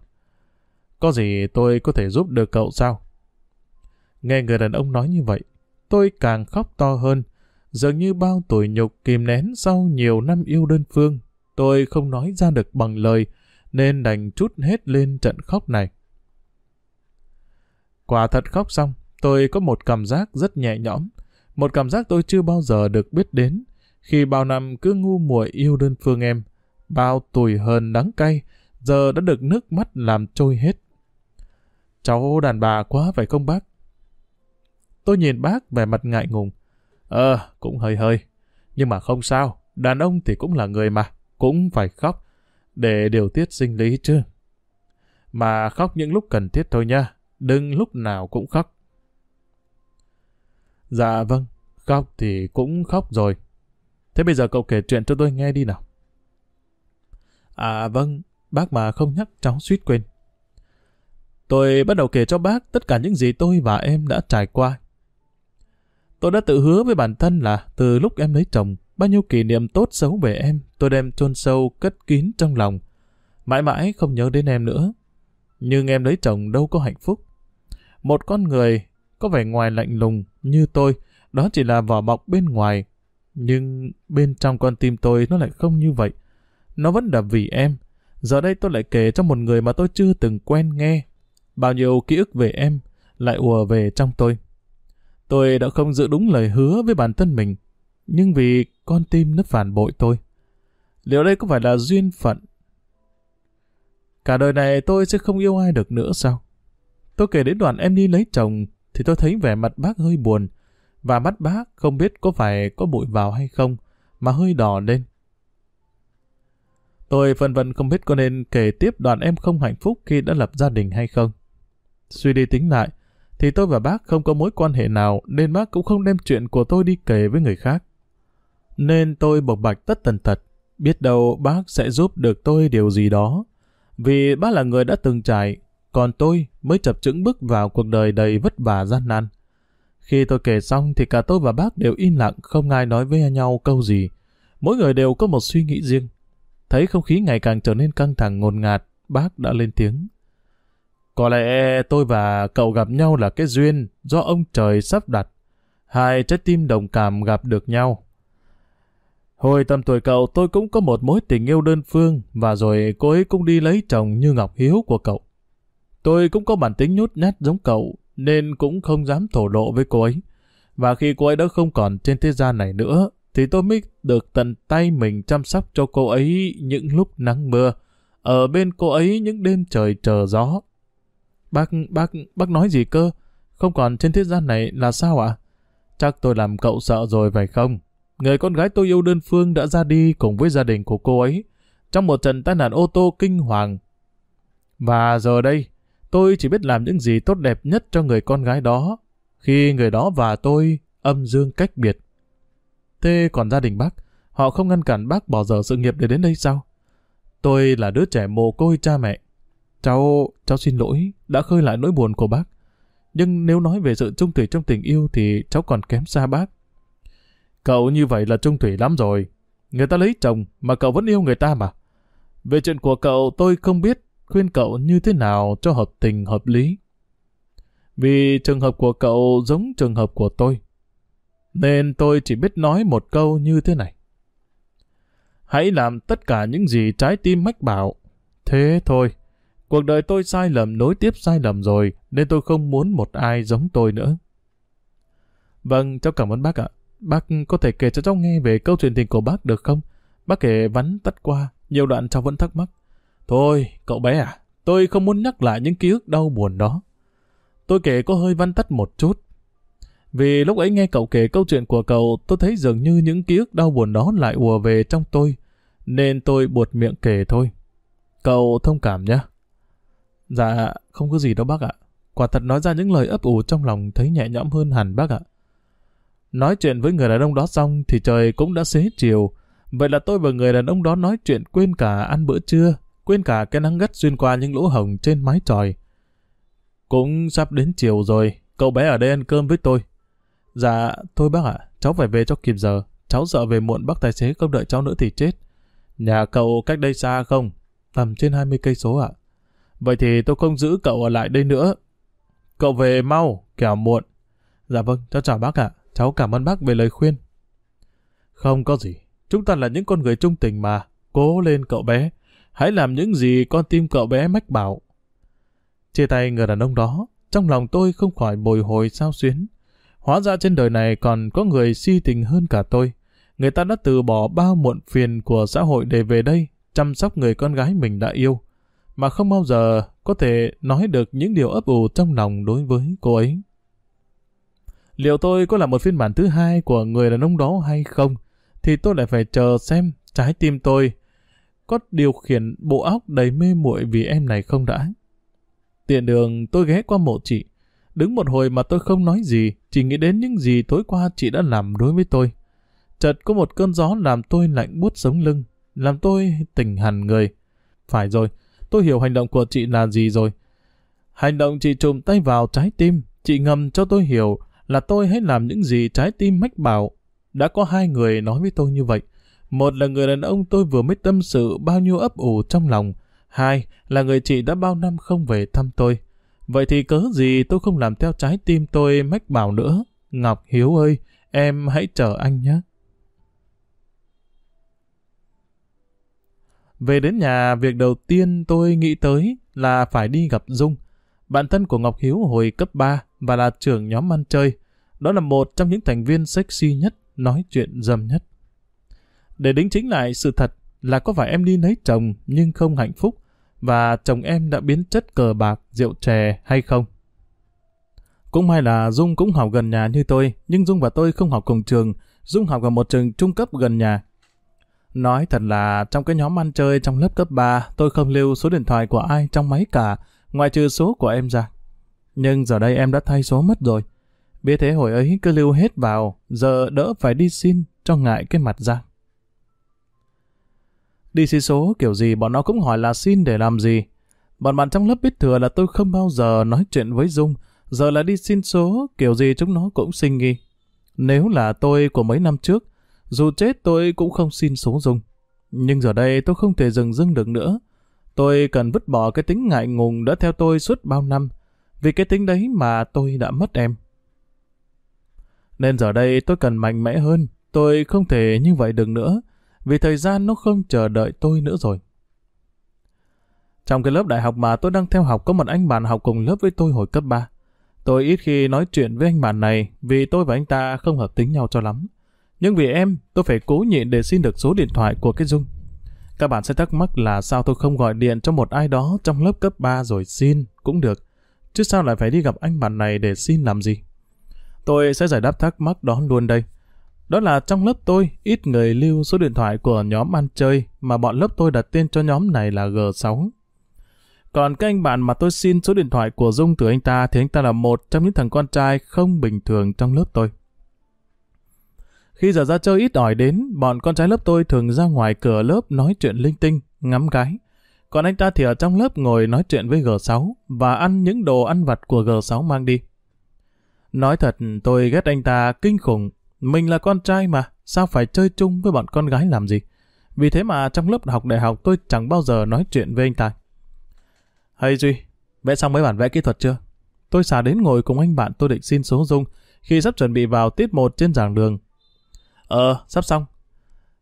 Có gì tôi có thể giúp được cậu sao? Nghe người đàn ông nói như vậy, tôi càng khóc to hơn, dường như bao tuổi nhục kìm nén sau nhiều năm yêu đơn phương. Tôi không nói ra được bằng lời, nên đành chút hết lên trận khóc này. Quả thật khóc xong, tôi có một cảm giác rất nhẹ nhõm, một cảm giác tôi chưa bao giờ được biết đến, khi bao năm cứ ngu muội yêu đơn phương em, bao tuổi hờn đắng cay, giờ đã được nước mắt làm trôi hết. Cháu đàn bà quá phải không bác? Tôi nhìn bác vẻ mặt ngại ngùng. Ờ, cũng hơi hơi. Nhưng mà không sao, đàn ông thì cũng là người mà, cũng phải khóc, để điều tiết sinh lý chứ. Mà khóc những lúc cần thiết thôi nha, đừng lúc nào cũng khóc. Dạ vâng, khóc thì cũng khóc rồi. Thế bây giờ cậu kể chuyện cho tôi nghe đi nào. À vâng, bác mà không nhắc cháu suýt quên. Tôi bắt đầu kể cho bác tất cả những gì tôi và em đã trải qua. Tôi đã tự hứa với bản thân là từ lúc em lấy chồng, bao nhiêu kỷ niệm tốt xấu về em, tôi đem chôn sâu, cất kín trong lòng. Mãi mãi không nhớ đến em nữa. Nhưng em lấy chồng đâu có hạnh phúc. Một con người có vẻ ngoài lạnh lùng như tôi, đó chỉ là vỏ bọc bên ngoài. Nhưng bên trong con tim tôi nó lại không như vậy. Nó vẫn là vì em. Giờ đây tôi lại kể cho một người mà tôi chưa từng quen nghe. Bao nhiêu ký ức về em lại ùa về trong tôi. Tôi đã không giữ đúng lời hứa với bản thân mình, nhưng vì con tim nó phản bội tôi. Liệu đây có phải là duyên phận? Cả đời này tôi sẽ không yêu ai được nữa sao? Tôi kể đến đoạn em đi lấy chồng, thì tôi thấy vẻ mặt bác hơi buồn, và mắt bác không biết có phải có bụi vào hay không, mà hơi đỏ lên. Tôi phân vân không biết có nên kể tiếp đoàn em không hạnh phúc khi đã lập gia đình hay không. Suy đi tính lại, thì tôi và bác không có mối quan hệ nào nên bác cũng không đem chuyện của tôi đi kể với người khác. Nên tôi bộc bạch tất tần tật, biết đâu bác sẽ giúp được tôi điều gì đó. Vì bác là người đã từng trải, còn tôi mới chập chững bước vào cuộc đời đầy vất vả gian nan. Khi tôi kể xong thì cả tôi và bác đều im lặng không ai nói với nhau câu gì. Mỗi người đều có một suy nghĩ riêng. Thấy không khí ngày càng trở nên căng thẳng ngột ngạt, bác đã lên tiếng. Có lẽ tôi và cậu gặp nhau là cái duyên do ông trời sắp đặt. Hai trái tim đồng cảm gặp được nhau. Hồi tầm tuổi cậu tôi cũng có một mối tình yêu đơn phương và rồi cô ấy cũng đi lấy chồng như Ngọc Hiếu của cậu. Tôi cũng có bản tính nhút nhát giống cậu nên cũng không dám thổ lộ với cô ấy. Và khi cô ấy đã không còn trên thế gian này nữa thì tôi mới được tận tay mình chăm sóc cho cô ấy những lúc nắng mưa. Ở bên cô ấy những đêm trời chờ gió Bác, bác, bác nói gì cơ? Không còn trên thế gian này là sao ạ? Chắc tôi làm cậu sợ rồi phải không? Người con gái tôi yêu đơn phương đã ra đi cùng với gia đình của cô ấy trong một trận tai nạn ô tô kinh hoàng. Và giờ đây, tôi chỉ biết làm những gì tốt đẹp nhất cho người con gái đó khi người đó và tôi âm dương cách biệt. Thế còn gia đình bác, họ không ngăn cản bác bỏ dở sự nghiệp để đến đây sao? Tôi là đứa trẻ mồ côi cha mẹ. Cháu, cháu xin lỗi, đã khơi lại nỗi buồn của bác. Nhưng nếu nói về sự trung thủy trong tình yêu thì cháu còn kém xa bác. Cậu như vậy là trung thủy lắm rồi. Người ta lấy chồng mà cậu vẫn yêu người ta mà. Về chuyện của cậu tôi không biết khuyên cậu như thế nào cho hợp tình hợp lý. Vì trường hợp của cậu giống trường hợp của tôi. Nên tôi chỉ biết nói một câu như thế này. Hãy làm tất cả những gì trái tim mách bảo. Thế thôi. Cuộc đời tôi sai lầm nối tiếp sai lầm rồi, nên tôi không muốn một ai giống tôi nữa. Vâng, cháu cảm ơn bác ạ. Bác có thể kể cho cháu nghe về câu chuyện tình của bác được không? Bác kể vắn tắt qua, nhiều đoạn cháu vẫn thắc mắc. Thôi, cậu bé à, tôi không muốn nhắc lại những ký ức đau buồn đó. Tôi kể có hơi văn tắt một chút. Vì lúc ấy nghe cậu kể câu chuyện của cậu, tôi thấy dường như những ký ức đau buồn đó lại ùa về trong tôi, nên tôi buột miệng kể thôi. Cậu thông cảm nhé. Dạ, không có gì đâu bác ạ. Quả thật nói ra những lời ấp ủ trong lòng thấy nhẹ nhõm hơn hẳn bác ạ. Nói chuyện với người đàn ông đó xong thì trời cũng đã xế chiều. Vậy là tôi và người đàn ông đó nói chuyện quên cả ăn bữa trưa, quên cả cái nắng gắt xuyên qua những lỗ hồng trên mái tròi. Cũng sắp đến chiều rồi, cậu bé ở đây ăn cơm với tôi. Dạ, thôi bác ạ, cháu phải về cho kịp giờ. Cháu sợ về muộn bác tài xế không đợi cháu nữa thì chết. Nhà cậu cách đây xa không? Tầm trên 20 cây số ạ. Vậy thì tôi không giữ cậu ở lại đây nữa. Cậu về mau, kẻo muộn. Dạ vâng, cháu chào bác ạ. Cháu cảm ơn bác về lời khuyên. Không có gì. Chúng ta là những con người trung tình mà. Cố lên cậu bé. Hãy làm những gì con tim cậu bé mách bảo. Chia tay người đàn ông đó, trong lòng tôi không khỏi bồi hồi sao xuyến. Hóa ra trên đời này còn có người si tình hơn cả tôi. Người ta đã từ bỏ bao muộn phiền của xã hội để về đây, chăm sóc người con gái mình đã yêu, mà không bao giờ có thể nói được những điều ấp ủ trong lòng đối với cô ấy. Liệu tôi có là một phiên bản thứ hai của người đàn ông đó hay không, thì tôi lại phải chờ xem trái tim tôi có điều khiển bộ óc đầy mê muội vì em này không đã. Tiện đường tôi ghé qua mộ chị. Đứng một hồi mà tôi không nói gì, chỉ nghĩ đến những gì tối qua chị đã làm đối với tôi. Chợt có một cơn gió làm tôi lạnh buốt sống lưng, làm tôi tỉnh hẳn người. Phải rồi, tôi hiểu hành động của chị là gì rồi. Hành động chị trùm tay vào trái tim, chị ngầm cho tôi hiểu là tôi hãy làm những gì trái tim mách bảo. Đã có hai người nói với tôi như vậy. Một là người đàn ông tôi vừa mới tâm sự bao nhiêu ấp ủ trong lòng, Hai là người chị đã bao năm không về thăm tôi. Vậy thì cớ gì tôi không làm theo trái tim tôi mách bảo nữa. Ngọc Hiếu ơi, em hãy chờ anh nhé. Về đến nhà, việc đầu tiên tôi nghĩ tới là phải đi gặp Dung, bạn thân của Ngọc Hiếu hồi cấp 3 và là trưởng nhóm ăn chơi. Đó là một trong những thành viên sexy nhất, nói chuyện dâm nhất. Để đính chính lại sự thật là có phải em đi lấy chồng nhưng không hạnh phúc, và chồng em đã biến chất cờ bạc, rượu chè hay không. Cũng may là Dung cũng học gần nhà như tôi, nhưng Dung và tôi không học cùng trường, Dung học ở một trường trung cấp gần nhà. Nói thật là trong cái nhóm ăn chơi trong lớp cấp 3, tôi không lưu số điện thoại của ai trong máy cả, ngoại trừ số của em ra. Nhưng giờ đây em đã thay số mất rồi. Biết thế hồi ấy cứ lưu hết vào, giờ đỡ phải đi xin cho ngại cái mặt ra. Đi xí số kiểu gì bọn nó cũng hỏi là xin để làm gì. Bọn bạn trong lớp biết thừa là tôi không bao giờ nói chuyện với Dung, giờ là đi xin số, kiểu gì chúng nó cũng sinh nghi. Nếu là tôi của mấy năm trước, dù chết tôi cũng không xin số Dung. Nhưng giờ đây tôi không thể dừng dưng được nữa. Tôi cần vứt bỏ cái tính ngại ngùng đã theo tôi suốt bao năm. Vì cái tính đấy mà tôi đã mất em. Nên giờ đây tôi cần mạnh mẽ hơn. Tôi không thể như vậy được nữa vì thời gian nó không chờ đợi tôi nữa rồi. Trong cái lớp đại học mà tôi đang theo học có một anh bạn học cùng lớp với tôi hồi cấp 3. Tôi ít khi nói chuyện với anh bạn này vì tôi và anh ta không hợp tính nhau cho lắm. Nhưng vì em, tôi phải cố nhịn để xin được số điện thoại của cái Dung. Các bạn sẽ thắc mắc là sao tôi không gọi điện cho một ai đó trong lớp cấp 3 rồi xin, cũng được. Chứ sao lại phải đi gặp anh bạn này để xin làm gì? Tôi sẽ giải đáp thắc mắc đó luôn đây. Đó là trong lớp tôi, ít người lưu số điện thoại của nhóm ăn chơi mà bọn lớp tôi đặt tên cho nhóm này là G6. Còn các anh bạn mà tôi xin số điện thoại của Dung từ anh ta thì anh ta là một trong những thằng con trai không bình thường trong lớp tôi. Khi giờ ra chơi ít ỏi đến, bọn con trai lớp tôi thường ra ngoài cửa lớp nói chuyện linh tinh, ngắm gái. Còn anh ta thì ở trong lớp ngồi nói chuyện với G6 và ăn những đồ ăn vặt của G6 mang đi. Nói thật, tôi ghét anh ta kinh khủng mình là con trai mà, sao phải chơi chung với bọn con gái làm gì? Vì thế mà trong lớp học đại học tôi chẳng bao giờ nói chuyện với anh ta. Hay Duy, vẽ xong mấy bản vẽ kỹ thuật chưa? Tôi xả đến ngồi cùng anh bạn tôi định xin số dung khi sắp chuẩn bị vào tiết một trên giảng đường. Ờ, sắp xong.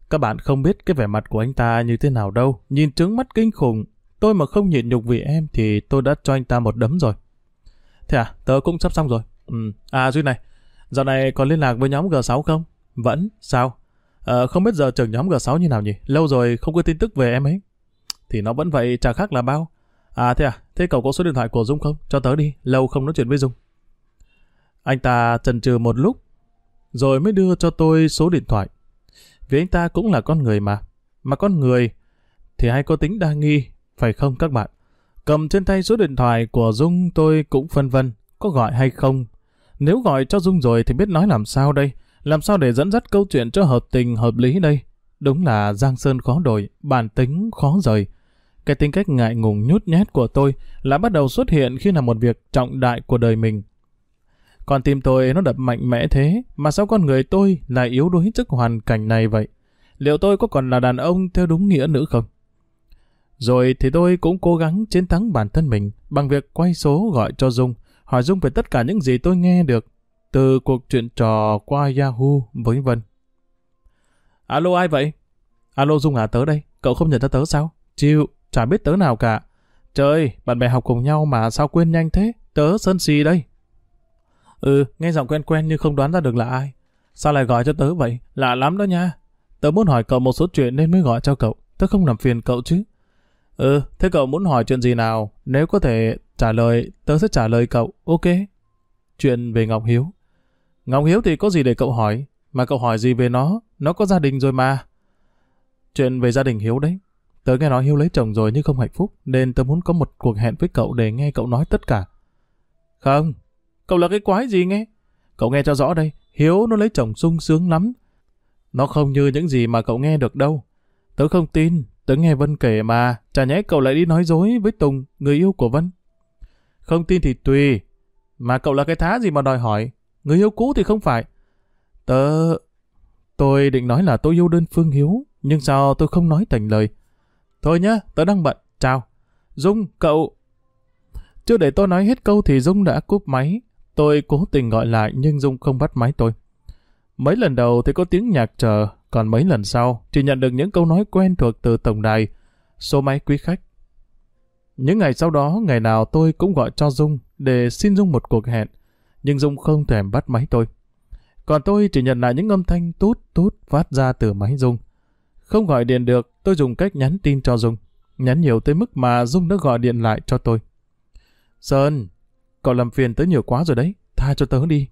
Các bạn không biết cái vẻ mặt của anh ta như thế nào đâu. Nhìn trứng mắt kinh khủng. Tôi mà không nhịn nhục vì em thì tôi đã cho anh ta một đấm rồi. Thế à, tớ cũng sắp xong rồi. Ừ. À Duy này, dạo này còn liên lạc với nhóm G6 không? Vẫn, sao? Ờ, không biết giờ trưởng nhóm G6 như nào nhỉ? Lâu rồi không có tin tức về em ấy. Thì nó vẫn vậy, chả khác là bao. À thế à, thế cậu có số điện thoại của Dung không? Cho tớ đi, lâu không nói chuyện với Dung. Anh ta chần chừ một lúc, rồi mới đưa cho tôi số điện thoại. Vì anh ta cũng là con người mà. Mà con người thì hay có tính đa nghi, phải không các bạn? Cầm trên tay số điện thoại của Dung tôi cũng phân vân, có gọi hay không. Nếu gọi cho Dung rồi thì biết nói làm sao đây? Làm sao để dẫn dắt câu chuyện cho hợp tình hợp lý đây? Đúng là Giang Sơn khó đổi, bản tính khó rời. Cái tính cách ngại ngùng nhút nhát của tôi là bắt đầu xuất hiện khi làm một việc trọng đại của đời mình. Còn tim tôi nó đập mạnh mẽ thế, mà sao con người tôi lại yếu đuối trước hoàn cảnh này vậy? Liệu tôi có còn là đàn ông theo đúng nghĩa nữa không? Rồi thì tôi cũng cố gắng chiến thắng bản thân mình bằng việc quay số gọi cho Dung, hỏi Dung về tất cả những gì tôi nghe được từ cuộc chuyện trò qua Yahoo với Vân. Alo ai vậy? Alo Dung à tớ đây, cậu không nhận ra tớ sao? Chịu, chả biết tớ nào cả. Trời, bạn bè học cùng nhau mà sao quên nhanh thế? Tớ Sơn Xì đây. Ừ, nghe giọng quen quen nhưng không đoán ra được là ai. Sao lại gọi cho tớ vậy? Lạ lắm đó nha. Tớ muốn hỏi cậu một số chuyện nên mới gọi cho cậu. Tớ không làm phiền cậu chứ. Ừ, thế cậu muốn hỏi chuyện gì nào? Nếu có thể trả lời, tớ sẽ trả lời cậu. Ok. Chuyện về Ngọc Hiếu. Ngọc Hiếu thì có gì để cậu hỏi? Mà cậu hỏi gì về nó? Nó có gia đình rồi mà. Chuyện về gia đình Hiếu đấy. Tớ nghe nói Hiếu lấy chồng rồi nhưng không hạnh phúc, nên tớ muốn có một cuộc hẹn với cậu để nghe cậu nói tất cả. Không, cậu là cái quái gì nghe? Cậu nghe cho rõ đây, Hiếu nó lấy chồng sung sướng lắm. Nó không như những gì mà cậu nghe được đâu. Tớ không tin, tớ nghe Vân kể mà, chả nhẽ cậu lại đi nói dối với Tùng, người yêu của Vân. Không tin thì tùy, mà cậu là cái thá gì mà đòi hỏi, người yêu cũ thì không phải. Tớ... Tôi định nói là tôi yêu đơn Phương Hiếu, nhưng sao tôi không nói thành lời. Thôi nhá, tớ đang bận, chào. Dung, cậu... Chưa để tôi nói hết câu thì Dung đã cúp máy. Tôi cố tình gọi lại nhưng Dung không bắt máy tôi. Mấy lần đầu thì có tiếng nhạc chờ, còn mấy lần sau chỉ nhận được những câu nói quen thuộc từ tổng đài, số máy quý khách. Những ngày sau đó, ngày nào tôi cũng gọi cho Dung để xin Dung một cuộc hẹn, nhưng Dung không thèm bắt máy tôi. Còn tôi chỉ nhận lại những âm thanh tút tút phát ra từ máy Dung. Không gọi điện được, tôi dùng cách nhắn tin cho Dung. Nhắn nhiều tới mức mà Dung đã gọi điện lại cho tôi. Sơn, cậu làm phiền tớ nhiều quá rồi đấy, tha cho tớ đi.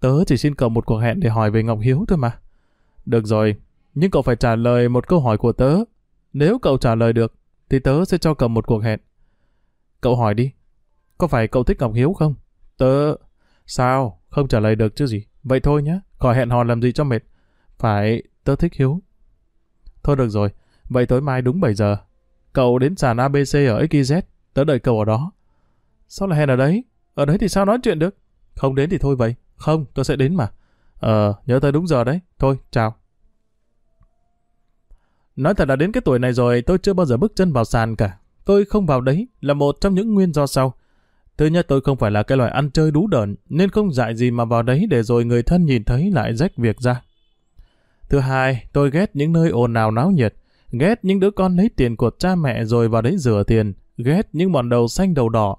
Tớ chỉ xin cậu một cuộc hẹn để hỏi về Ngọc Hiếu thôi mà. Được rồi, nhưng cậu phải trả lời một câu hỏi của tớ. Nếu cậu trả lời được, thì tớ sẽ cho cậu một cuộc hẹn. Cậu hỏi đi, có phải cậu thích Ngọc Hiếu không? Tớ... Sao? Không trả lời được chứ gì. Vậy thôi nhé, khỏi hẹn hò làm gì cho mệt. Phải, tớ thích Hiếu. Thôi được rồi, vậy tối mai đúng 7 giờ. Cậu đến sàn ABC ở XYZ, tớ đợi cậu ở đó. Sao lại hẹn ở đấy? Ở đấy thì sao nói chuyện được? Không đến thì thôi vậy. Không, tôi sẽ đến mà. Ờ, nhớ tới đúng giờ đấy. Thôi, chào. Nói thật là đến cái tuổi này rồi tôi chưa bao giờ bước chân vào sàn cả. Tôi không vào đấy là một trong những nguyên do sau. Thứ nhất tôi không phải là cái loại ăn chơi đú đợn nên không dại gì mà vào đấy để rồi người thân nhìn thấy lại rách việc ra. Thứ hai, tôi ghét những nơi ồn ào náo nhiệt, ghét những đứa con lấy tiền của cha mẹ rồi vào đấy rửa tiền, ghét những bọn đầu xanh đầu đỏ.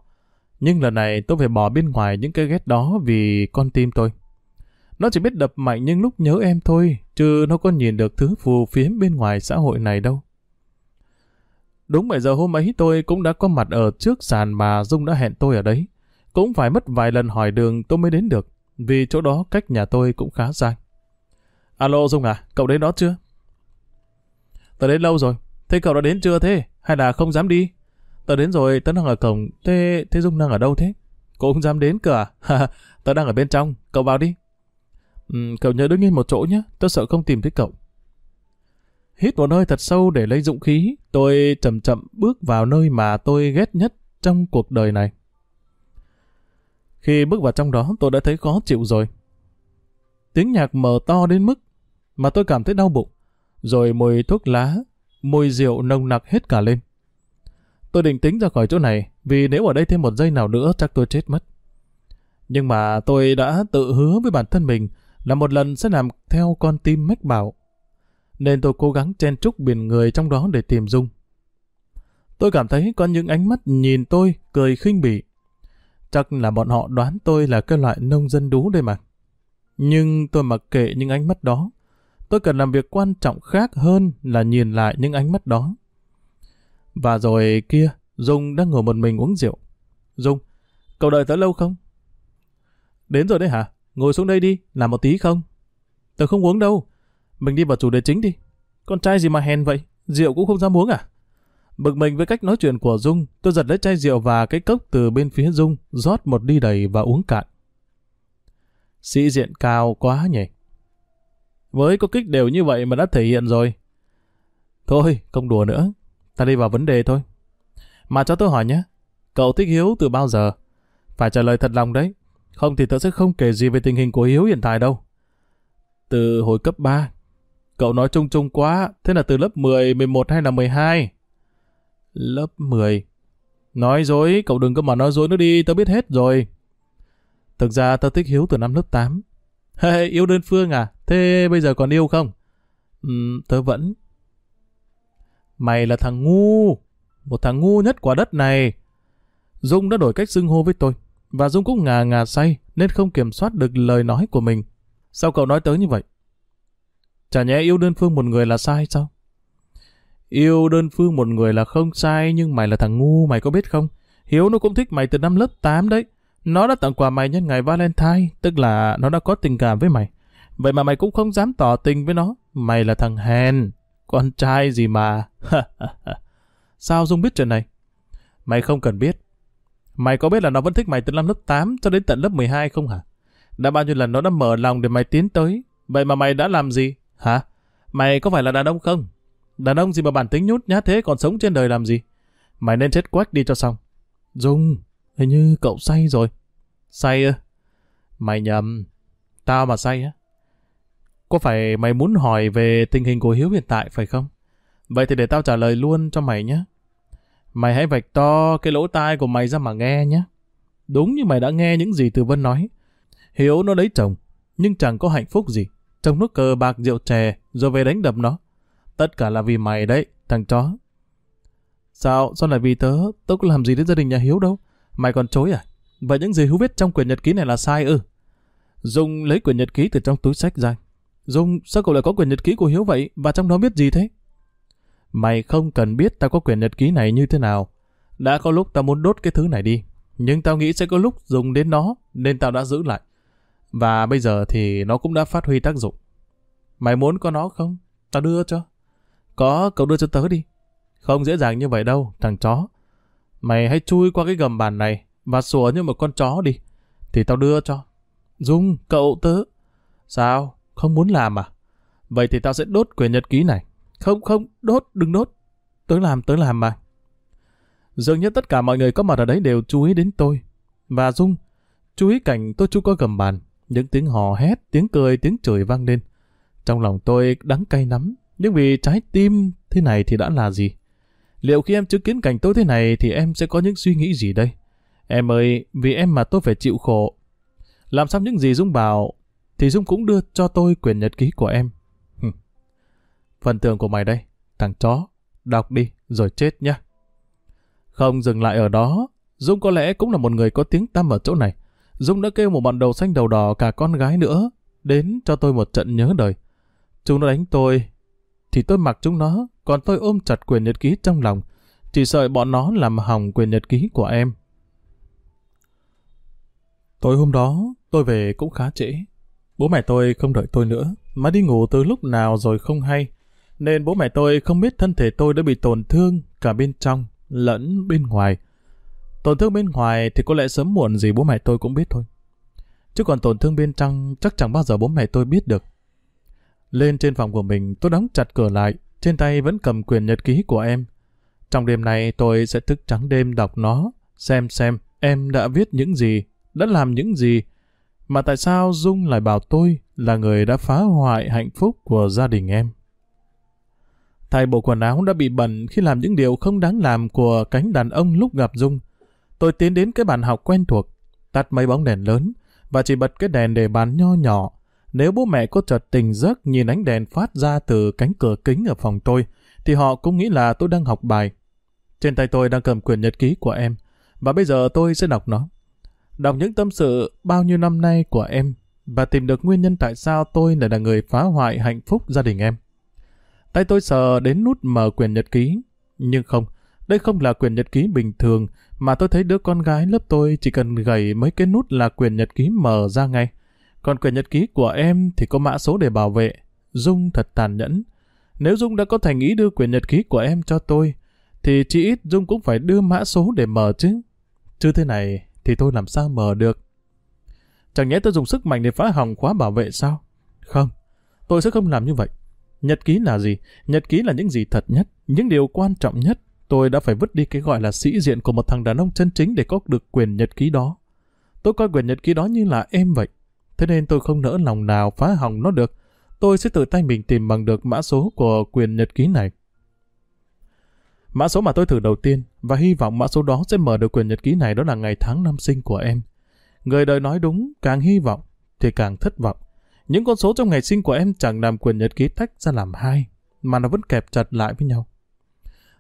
Nhưng lần này tôi phải bỏ bên ngoài những cái ghét đó vì con tim tôi. Nó chỉ biết đập mạnh những lúc nhớ em thôi, chứ nó có nhìn được thứ phù phiếm bên ngoài xã hội này đâu. Đúng 7 giờ hôm ấy tôi cũng đã có mặt ở trước sàn mà Dung đã hẹn tôi ở đấy. Cũng phải mất vài lần hỏi đường tôi mới đến được, vì chỗ đó cách nhà tôi cũng khá xa. Alo Dung à, cậu đến đó chưa? Tớ đến lâu rồi, thế cậu đã đến chưa thế? Hay là không dám đi? Tớ đến rồi, tớ đang ở cổng, thế, thế Dung đang ở đâu thế? Cô không dám đến cửa à? (laughs) tớ đang ở bên trong, cậu vào đi. Ừ, cậu nhớ đứng yên một chỗ nhé, tôi sợ không tìm thấy cậu. Hít một hơi thật sâu để lấy dũng khí, tôi chậm chậm bước vào nơi mà tôi ghét nhất trong cuộc đời này. Khi bước vào trong đó tôi đã thấy khó chịu rồi. Tiếng nhạc mở to đến mức mà tôi cảm thấy đau bụng. rồi mùi thuốc lá, mùi rượu nồng nặc hết cả lên. Tôi định tính ra khỏi chỗ này, vì nếu ở đây thêm một giây nào nữa chắc tôi chết mất. Nhưng mà tôi đã tự hứa với bản thân mình là một lần sẽ làm theo con tim mách bảo. Nên tôi cố gắng chen trúc biển người trong đó để tìm Dung. Tôi cảm thấy có những ánh mắt nhìn tôi cười khinh bỉ. Chắc là bọn họ đoán tôi là cái loại nông dân đú đây mà. Nhưng tôi mặc kệ những ánh mắt đó. Tôi cần làm việc quan trọng khác hơn là nhìn lại những ánh mắt đó. Và rồi kia, Dung đang ngồi một mình uống rượu. Dung, cậu đợi tới lâu không? Đến rồi đấy hả? Ngồi xuống đây đi, làm một tí không? Tớ không uống đâu. Mình đi vào chủ đề chính đi. Con trai gì mà hèn vậy? Rượu cũng không dám uống à? Bực mình với cách nói chuyện của Dung, tôi giật lấy chai rượu và cái cốc từ bên phía Dung, rót một ly đầy và uống cạn. Sĩ diện cao quá nhỉ? Với có kích đều như vậy mà đã thể hiện rồi. Thôi, không đùa nữa. Ta đi vào vấn đề thôi. Mà cho tôi hỏi nhé, cậu thích Hiếu từ bao giờ? Phải trả lời thật lòng đấy. Không thì tớ sẽ không kể gì về tình hình của Hiếu hiện tại đâu. Từ hồi cấp 3. Cậu nói chung chung quá, thế là từ lớp 10, 11 hay là 12? Lớp 10. Nói dối, cậu đừng có mà nói dối nữa đi, tớ biết hết rồi. Thực ra tớ thích Hiếu từ năm lớp 8. (laughs) Hey, yêu đơn phương à? Thế bây giờ còn yêu không? Ừ, tớ vẫn. Mày là thằng ngu. Một thằng ngu nhất quả đất này. Dung đã đổi cách xưng hô với tôi. Và Dung cũng ngà ngà say nên không kiểm soát được lời nói của mình. Sao cậu nói tới như vậy? Chả nhẽ yêu đơn phương một người là sai sao? Yêu đơn phương một người là không sai nhưng mày là thằng ngu mày có biết không? Hiếu nó cũng thích mày từ năm lớp 8 đấy. Nó đã tặng quà mày nhân ngày Valentine, tức là nó đã có tình cảm với mày. Vậy mà mày cũng không dám tỏ tình với nó. Mày là thằng hèn, con trai gì mà. (laughs) Sao Dung biết chuyện này? Mày không cần biết. Mày có biết là nó vẫn thích mày từ năm lớp 8 cho đến tận lớp 12 không hả? Đã bao nhiêu lần nó đã mở lòng để mày tiến tới. Vậy mà mày đã làm gì? Hả? Mày có phải là đàn ông không? Đàn ông gì mà bản tính nhút nhát thế còn sống trên đời làm gì? Mày nên chết quách đi cho xong. Dung, hình như cậu say rồi. Say ư? Mày nhầm. Tao mà say á. Có phải mày muốn hỏi về tình hình của Hiếu hiện tại phải không? Vậy thì để tao trả lời luôn cho mày nhé. Mày hãy vạch to cái lỗ tai của mày ra mà nghe nhé. Đúng như mày đã nghe những gì Từ Vân nói. Hiếu nó lấy chồng, nhưng chẳng có hạnh phúc gì. trong nước cờ bạc rượu chè, rồi về đánh đập nó. Tất cả là vì mày đấy, thằng chó. Sao? Sao lại vì tớ? Tớ có làm gì đến gia đình nhà Hiếu đâu. Mày còn chối à? Vậy những gì Hiếu viết trong quyển nhật ký này là sai ư? Dung lấy quyển nhật ký từ trong túi sách ra. Dung, sao cậu lại có quyển nhật ký của Hiếu vậy? Và trong đó biết gì thế? Mày không cần biết tao có quyển nhật ký này như thế nào. Đã có lúc tao muốn đốt cái thứ này đi. Nhưng tao nghĩ sẽ có lúc dùng đến nó, nên tao đã giữ lại. Và bây giờ thì nó cũng đã phát huy tác dụng. Mày muốn có nó không? Tao đưa cho. Có, cậu đưa cho tớ đi. Không dễ dàng như vậy đâu, thằng chó. Mày hãy chui qua cái gầm bàn này và sủa như một con chó đi. Thì tao đưa cho. Dung, cậu tớ. Sao? Không muốn làm à? Vậy thì tao sẽ đốt quyển nhật ký này. Không, không, đốt, đừng đốt. Tớ làm, tớ làm mà. Dường như tất cả mọi người có mặt ở đấy đều chú ý đến tôi. Và Dung, chú ý cảnh tôi chú có gầm bàn. Những tiếng hò hét, tiếng cười, tiếng chửi vang lên. Trong lòng tôi đắng cay lắm, nhưng vì trái tim thế này thì đã là gì? Liệu khi em chứng kiến cảnh tôi thế này thì em sẽ có những suy nghĩ gì đây? Em ơi, vì em mà tôi phải chịu khổ. Làm xong những gì Dung bảo, thì Dung cũng đưa cho tôi quyển nhật ký của em. Phần tường của mày đây, thằng chó, đọc đi, rồi chết nhá. Không dừng lại ở đó, Dung có lẽ cũng là một người có tiếng tăm ở chỗ này. Dung đã kêu một bọn đầu xanh đầu đỏ cả con gái nữa, đến cho tôi một trận nhớ đời. Chúng nó đánh tôi, thì tôi mặc chúng nó, còn tôi ôm chặt quyền nhật ký trong lòng, chỉ sợ bọn nó làm hỏng quyền nhật ký của em. Tối hôm đó, tôi về cũng khá trễ. Bố mẹ tôi không đợi tôi nữa, mà đi ngủ từ lúc nào rồi không hay, nên bố mẹ tôi không biết thân thể tôi đã bị tổn thương cả bên trong lẫn bên ngoài. Tổn thương bên ngoài thì có lẽ sớm muộn gì bố mẹ tôi cũng biết thôi. Chứ còn tổn thương bên trong chắc chẳng bao giờ bố mẹ tôi biết được. Lên trên phòng của mình tôi đóng chặt cửa lại, trên tay vẫn cầm quyền nhật ký của em. Trong đêm này tôi sẽ thức trắng đêm đọc nó, xem xem em đã viết những gì, đã làm những gì, mà tại sao Dung lại bảo tôi là người đã phá hoại hạnh phúc của gia đình em. Thay bộ quần áo đã bị bẩn khi làm những điều không đáng làm của cánh đàn ông lúc gặp Dung. Tôi tiến đến cái bàn học quen thuộc, tắt mấy bóng đèn lớn và chỉ bật cái đèn để bàn nho nhỏ. Nếu bố mẹ có chợt tình giấc nhìn ánh đèn phát ra từ cánh cửa kính ở phòng tôi, thì họ cũng nghĩ là tôi đang học bài. Trên tay tôi đang cầm quyển nhật ký của em, và bây giờ tôi sẽ đọc nó. Đọc những tâm sự bao nhiêu năm nay của em, và tìm được nguyên nhân tại sao tôi lại là người phá hoại hạnh phúc gia đình em. Tay tôi sờ đến nút mở quyển nhật ký, nhưng không, đây không là quyển nhật ký bình thường, mà tôi thấy đứa con gái lớp tôi chỉ cần gầy mấy cái nút là quyển nhật ký mở ra ngay. Còn quyển nhật ký của em thì có mã số để bảo vệ. Dung thật tàn nhẫn. Nếu Dung đã có thành ý đưa quyển nhật ký của em cho tôi, thì chỉ ít Dung cũng phải đưa mã số để mở chứ. Chứ thế này thì tôi làm sao mở được. Chẳng nhẽ tôi dùng sức mạnh để phá hỏng khóa bảo vệ sao? Không, tôi sẽ không làm như vậy. Nhật ký là gì? Nhật ký là những gì thật nhất, những điều quan trọng nhất. Tôi đã phải vứt đi cái gọi là sĩ diện của một thằng đàn ông chân chính để có được quyền nhật ký đó. Tôi coi quyền nhật ký đó như là em vậy. Thế nên tôi không nỡ lòng nào phá hỏng nó được. Tôi sẽ tự tay mình tìm bằng được mã số của quyền nhật ký này. Mã số mà tôi thử đầu tiên và hy vọng mã số đó sẽ mở được quyền nhật ký này đó là ngày tháng năm sinh của em. Người đời nói đúng, càng hy vọng thì càng thất vọng. Những con số trong ngày sinh của em chẳng làm quyền nhật ký tách ra làm hai, mà nó vẫn kẹp chặt lại với nhau.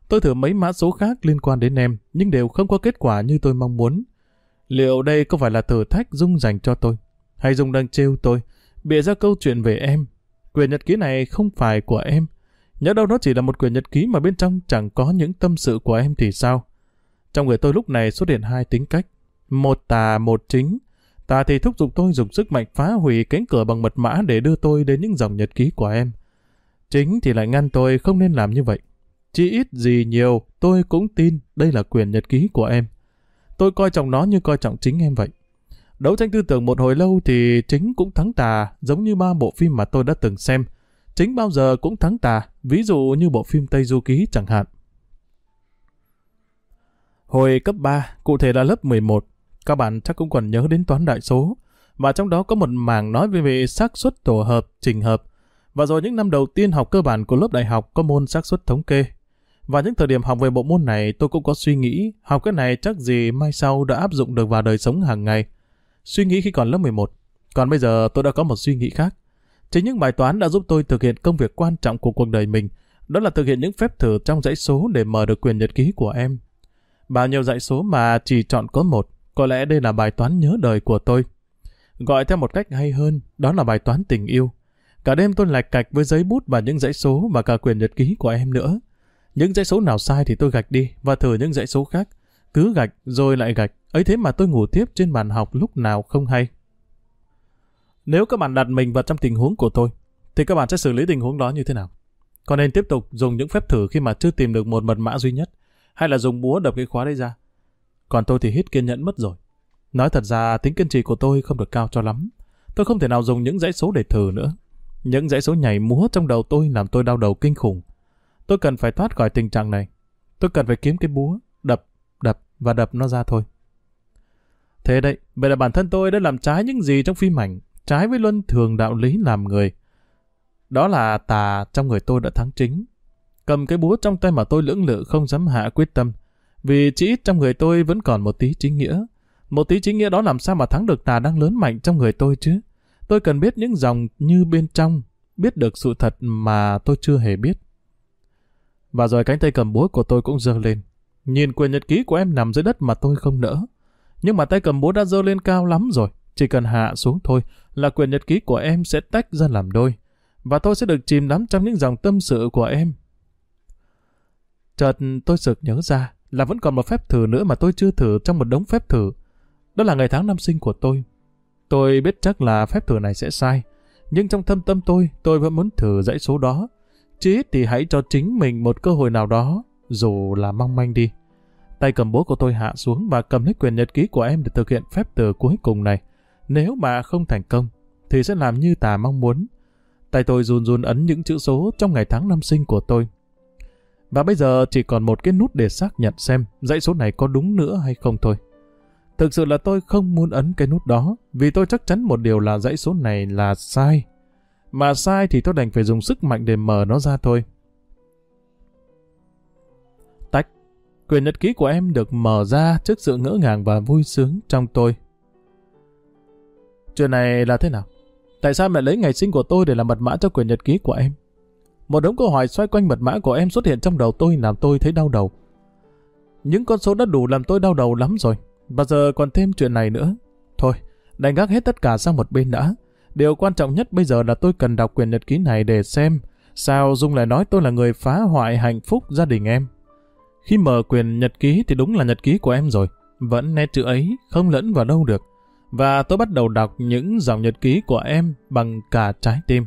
Tôi thử mấy mã số khác liên quan đến em, nhưng đều không có kết quả như tôi mong muốn. Liệu đây có phải là thử thách Dung dành cho tôi? Hay Dung đang trêu tôi, bịa ra câu chuyện về em? Quyền nhật ký này không phải của em. Nhớ đâu nó chỉ là một quyền nhật ký mà bên trong chẳng có những tâm sự của em thì sao? Trong người tôi lúc này xuất hiện hai tính cách. Một tà, một chính. Tà thì thúc giục tôi dùng sức mạnh phá hủy cánh cửa bằng mật mã để đưa tôi đến những dòng nhật ký của em. Chính thì lại ngăn tôi không nên làm như vậy. Chỉ ít gì nhiều, tôi cũng tin đây là quyền nhật ký của em. Tôi coi trọng nó như coi trọng chính em vậy. Đấu tranh tư tưởng một hồi lâu thì chính cũng thắng tà, giống như ba bộ phim mà tôi đã từng xem. Chính bao giờ cũng thắng tà, ví dụ như bộ phim Tây Du Ký chẳng hạn. Hồi cấp 3, cụ thể là lớp 11, các bạn chắc cũng còn nhớ đến toán đại số, và trong đó có một mảng nói về về xác suất tổ hợp, trình hợp. Và rồi những năm đầu tiên học cơ bản của lớp đại học có môn xác suất thống kê. Và những thời điểm học về bộ môn này tôi cũng có suy nghĩ học cái này chắc gì mai sau đã áp dụng được vào đời sống hàng ngày. Suy nghĩ khi còn lớp 11. Còn bây giờ tôi đã có một suy nghĩ khác. Chính những bài toán đã giúp tôi thực hiện công việc quan trọng của cuộc đời mình, đó là thực hiện những phép thử trong dãy số để mở được quyền nhật ký của em. Bao nhiêu dãy số mà chỉ chọn có một, có lẽ đây là bài toán nhớ đời của tôi. Gọi theo một cách hay hơn, đó là bài toán tình yêu. Cả đêm tôi lạch cạch với giấy bút và những dãy số và cả quyền nhật ký của em nữa. Những dãy số nào sai thì tôi gạch đi và thử những dãy số khác. Cứ gạch rồi lại gạch, ấy thế mà tôi ngủ tiếp trên bàn học lúc nào không hay. Nếu các bạn đặt mình vào trong tình huống của tôi, thì các bạn sẽ xử lý tình huống đó như thế nào? Có nên tiếp tục dùng những phép thử khi mà chưa tìm được một mật mã duy nhất, hay là dùng búa đập cái khóa đấy ra? Còn tôi thì hết kiên nhẫn mất rồi. Nói thật ra tính kiên trì của tôi không được cao cho lắm. Tôi không thể nào dùng những dãy số để thử nữa. Những dãy số nhảy múa trong đầu tôi làm tôi đau đầu kinh khủng. Tôi cần phải thoát khỏi tình trạng này. Tôi cần phải kiếm cái búa, đập, đập và đập nó ra thôi. Thế đấy, vậy là bản thân tôi đã làm trái những gì trong phim ảnh, trái với luân thường đạo lý làm người. Đó là tà trong người tôi đã thắng chính. Cầm cái búa trong tay mà tôi lưỡng lự không dám hạ quyết tâm. Vì chỉ ít trong người tôi vẫn còn một tí chính nghĩa. Một tí chính nghĩa đó làm sao mà thắng được tà đang lớn mạnh trong người tôi chứ? Tôi cần biết những dòng như bên trong, biết được sự thật mà tôi chưa hề biết. Và rồi cánh tay cầm búa của tôi cũng dơ lên. Nhìn quyền nhật ký của em nằm dưới đất mà tôi không nỡ. Nhưng mà tay cầm búa đã dơ lên cao lắm rồi. Chỉ cần hạ xuống thôi là quyền nhật ký của em sẽ tách ra làm đôi. Và tôi sẽ được chìm đắm trong những dòng tâm sự của em. Chợt tôi sực nhớ ra là vẫn còn một phép thử nữa mà tôi chưa thử trong một đống phép thử. Đó là ngày tháng năm sinh của tôi. Tôi biết chắc là phép thử này sẽ sai. Nhưng trong thâm tâm tôi, tôi vẫn muốn thử dãy số đó. Chí thì hãy cho chính mình một cơ hội nào đó, dù là mong manh đi. Tay cầm búa của tôi hạ xuống và cầm lấy quyền nhật ký của em để thực hiện phép từ cuối cùng này. Nếu mà không thành công, thì sẽ làm như tà mong muốn. Tay tôi run run ấn những chữ số trong ngày tháng năm sinh của tôi. Và bây giờ chỉ còn một cái nút để xác nhận xem dãy số này có đúng nữa hay không thôi. Thực sự là tôi không muốn ấn cái nút đó, vì tôi chắc chắn một điều là dãy số này là sai. Mà sai thì tôi đành phải dùng sức mạnh để mở nó ra thôi. tách Quyển nhật ký của em được mở ra trước sự ngỡ ngàng và vui sướng trong tôi. Chuyện này là thế nào? Tại sao mẹ lấy ngày sinh của tôi để làm mật mã cho quyển nhật ký của em? Một đống câu hỏi xoay quanh mật mã của em xuất hiện trong đầu tôi làm tôi thấy đau đầu. Những con số đã đủ làm tôi đau đầu lắm rồi. Và giờ còn thêm chuyện này nữa. Thôi, đành gác hết tất cả sang một bên đã. Điều quan trọng nhất bây giờ là tôi cần đọc quyển nhật ký này để xem sao Dung lại nói tôi là người phá hoại hạnh phúc gia đình em. Khi mở quyền nhật ký thì đúng là nhật ký của em rồi. Vẫn nét chữ ấy, không lẫn vào đâu được. Và tôi bắt đầu đọc những dòng nhật ký của em bằng cả trái tim.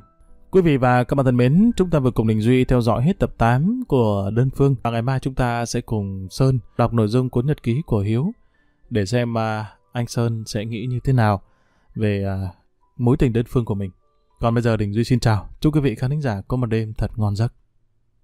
Quý vị và các bạn thân mến, chúng ta vừa cùng Đình Duy theo dõi hết tập 8 của Đơn Phương. Và ngày mai chúng ta sẽ cùng Sơn đọc nội dung cuốn nhật ký của Hiếu để xem mà anh Sơn sẽ nghĩ như thế nào về à, mối tình đơn phương của mình. Còn bây giờ Đình Duy xin chào. Chúc quý vị khán giả có một đêm thật ngon giấc.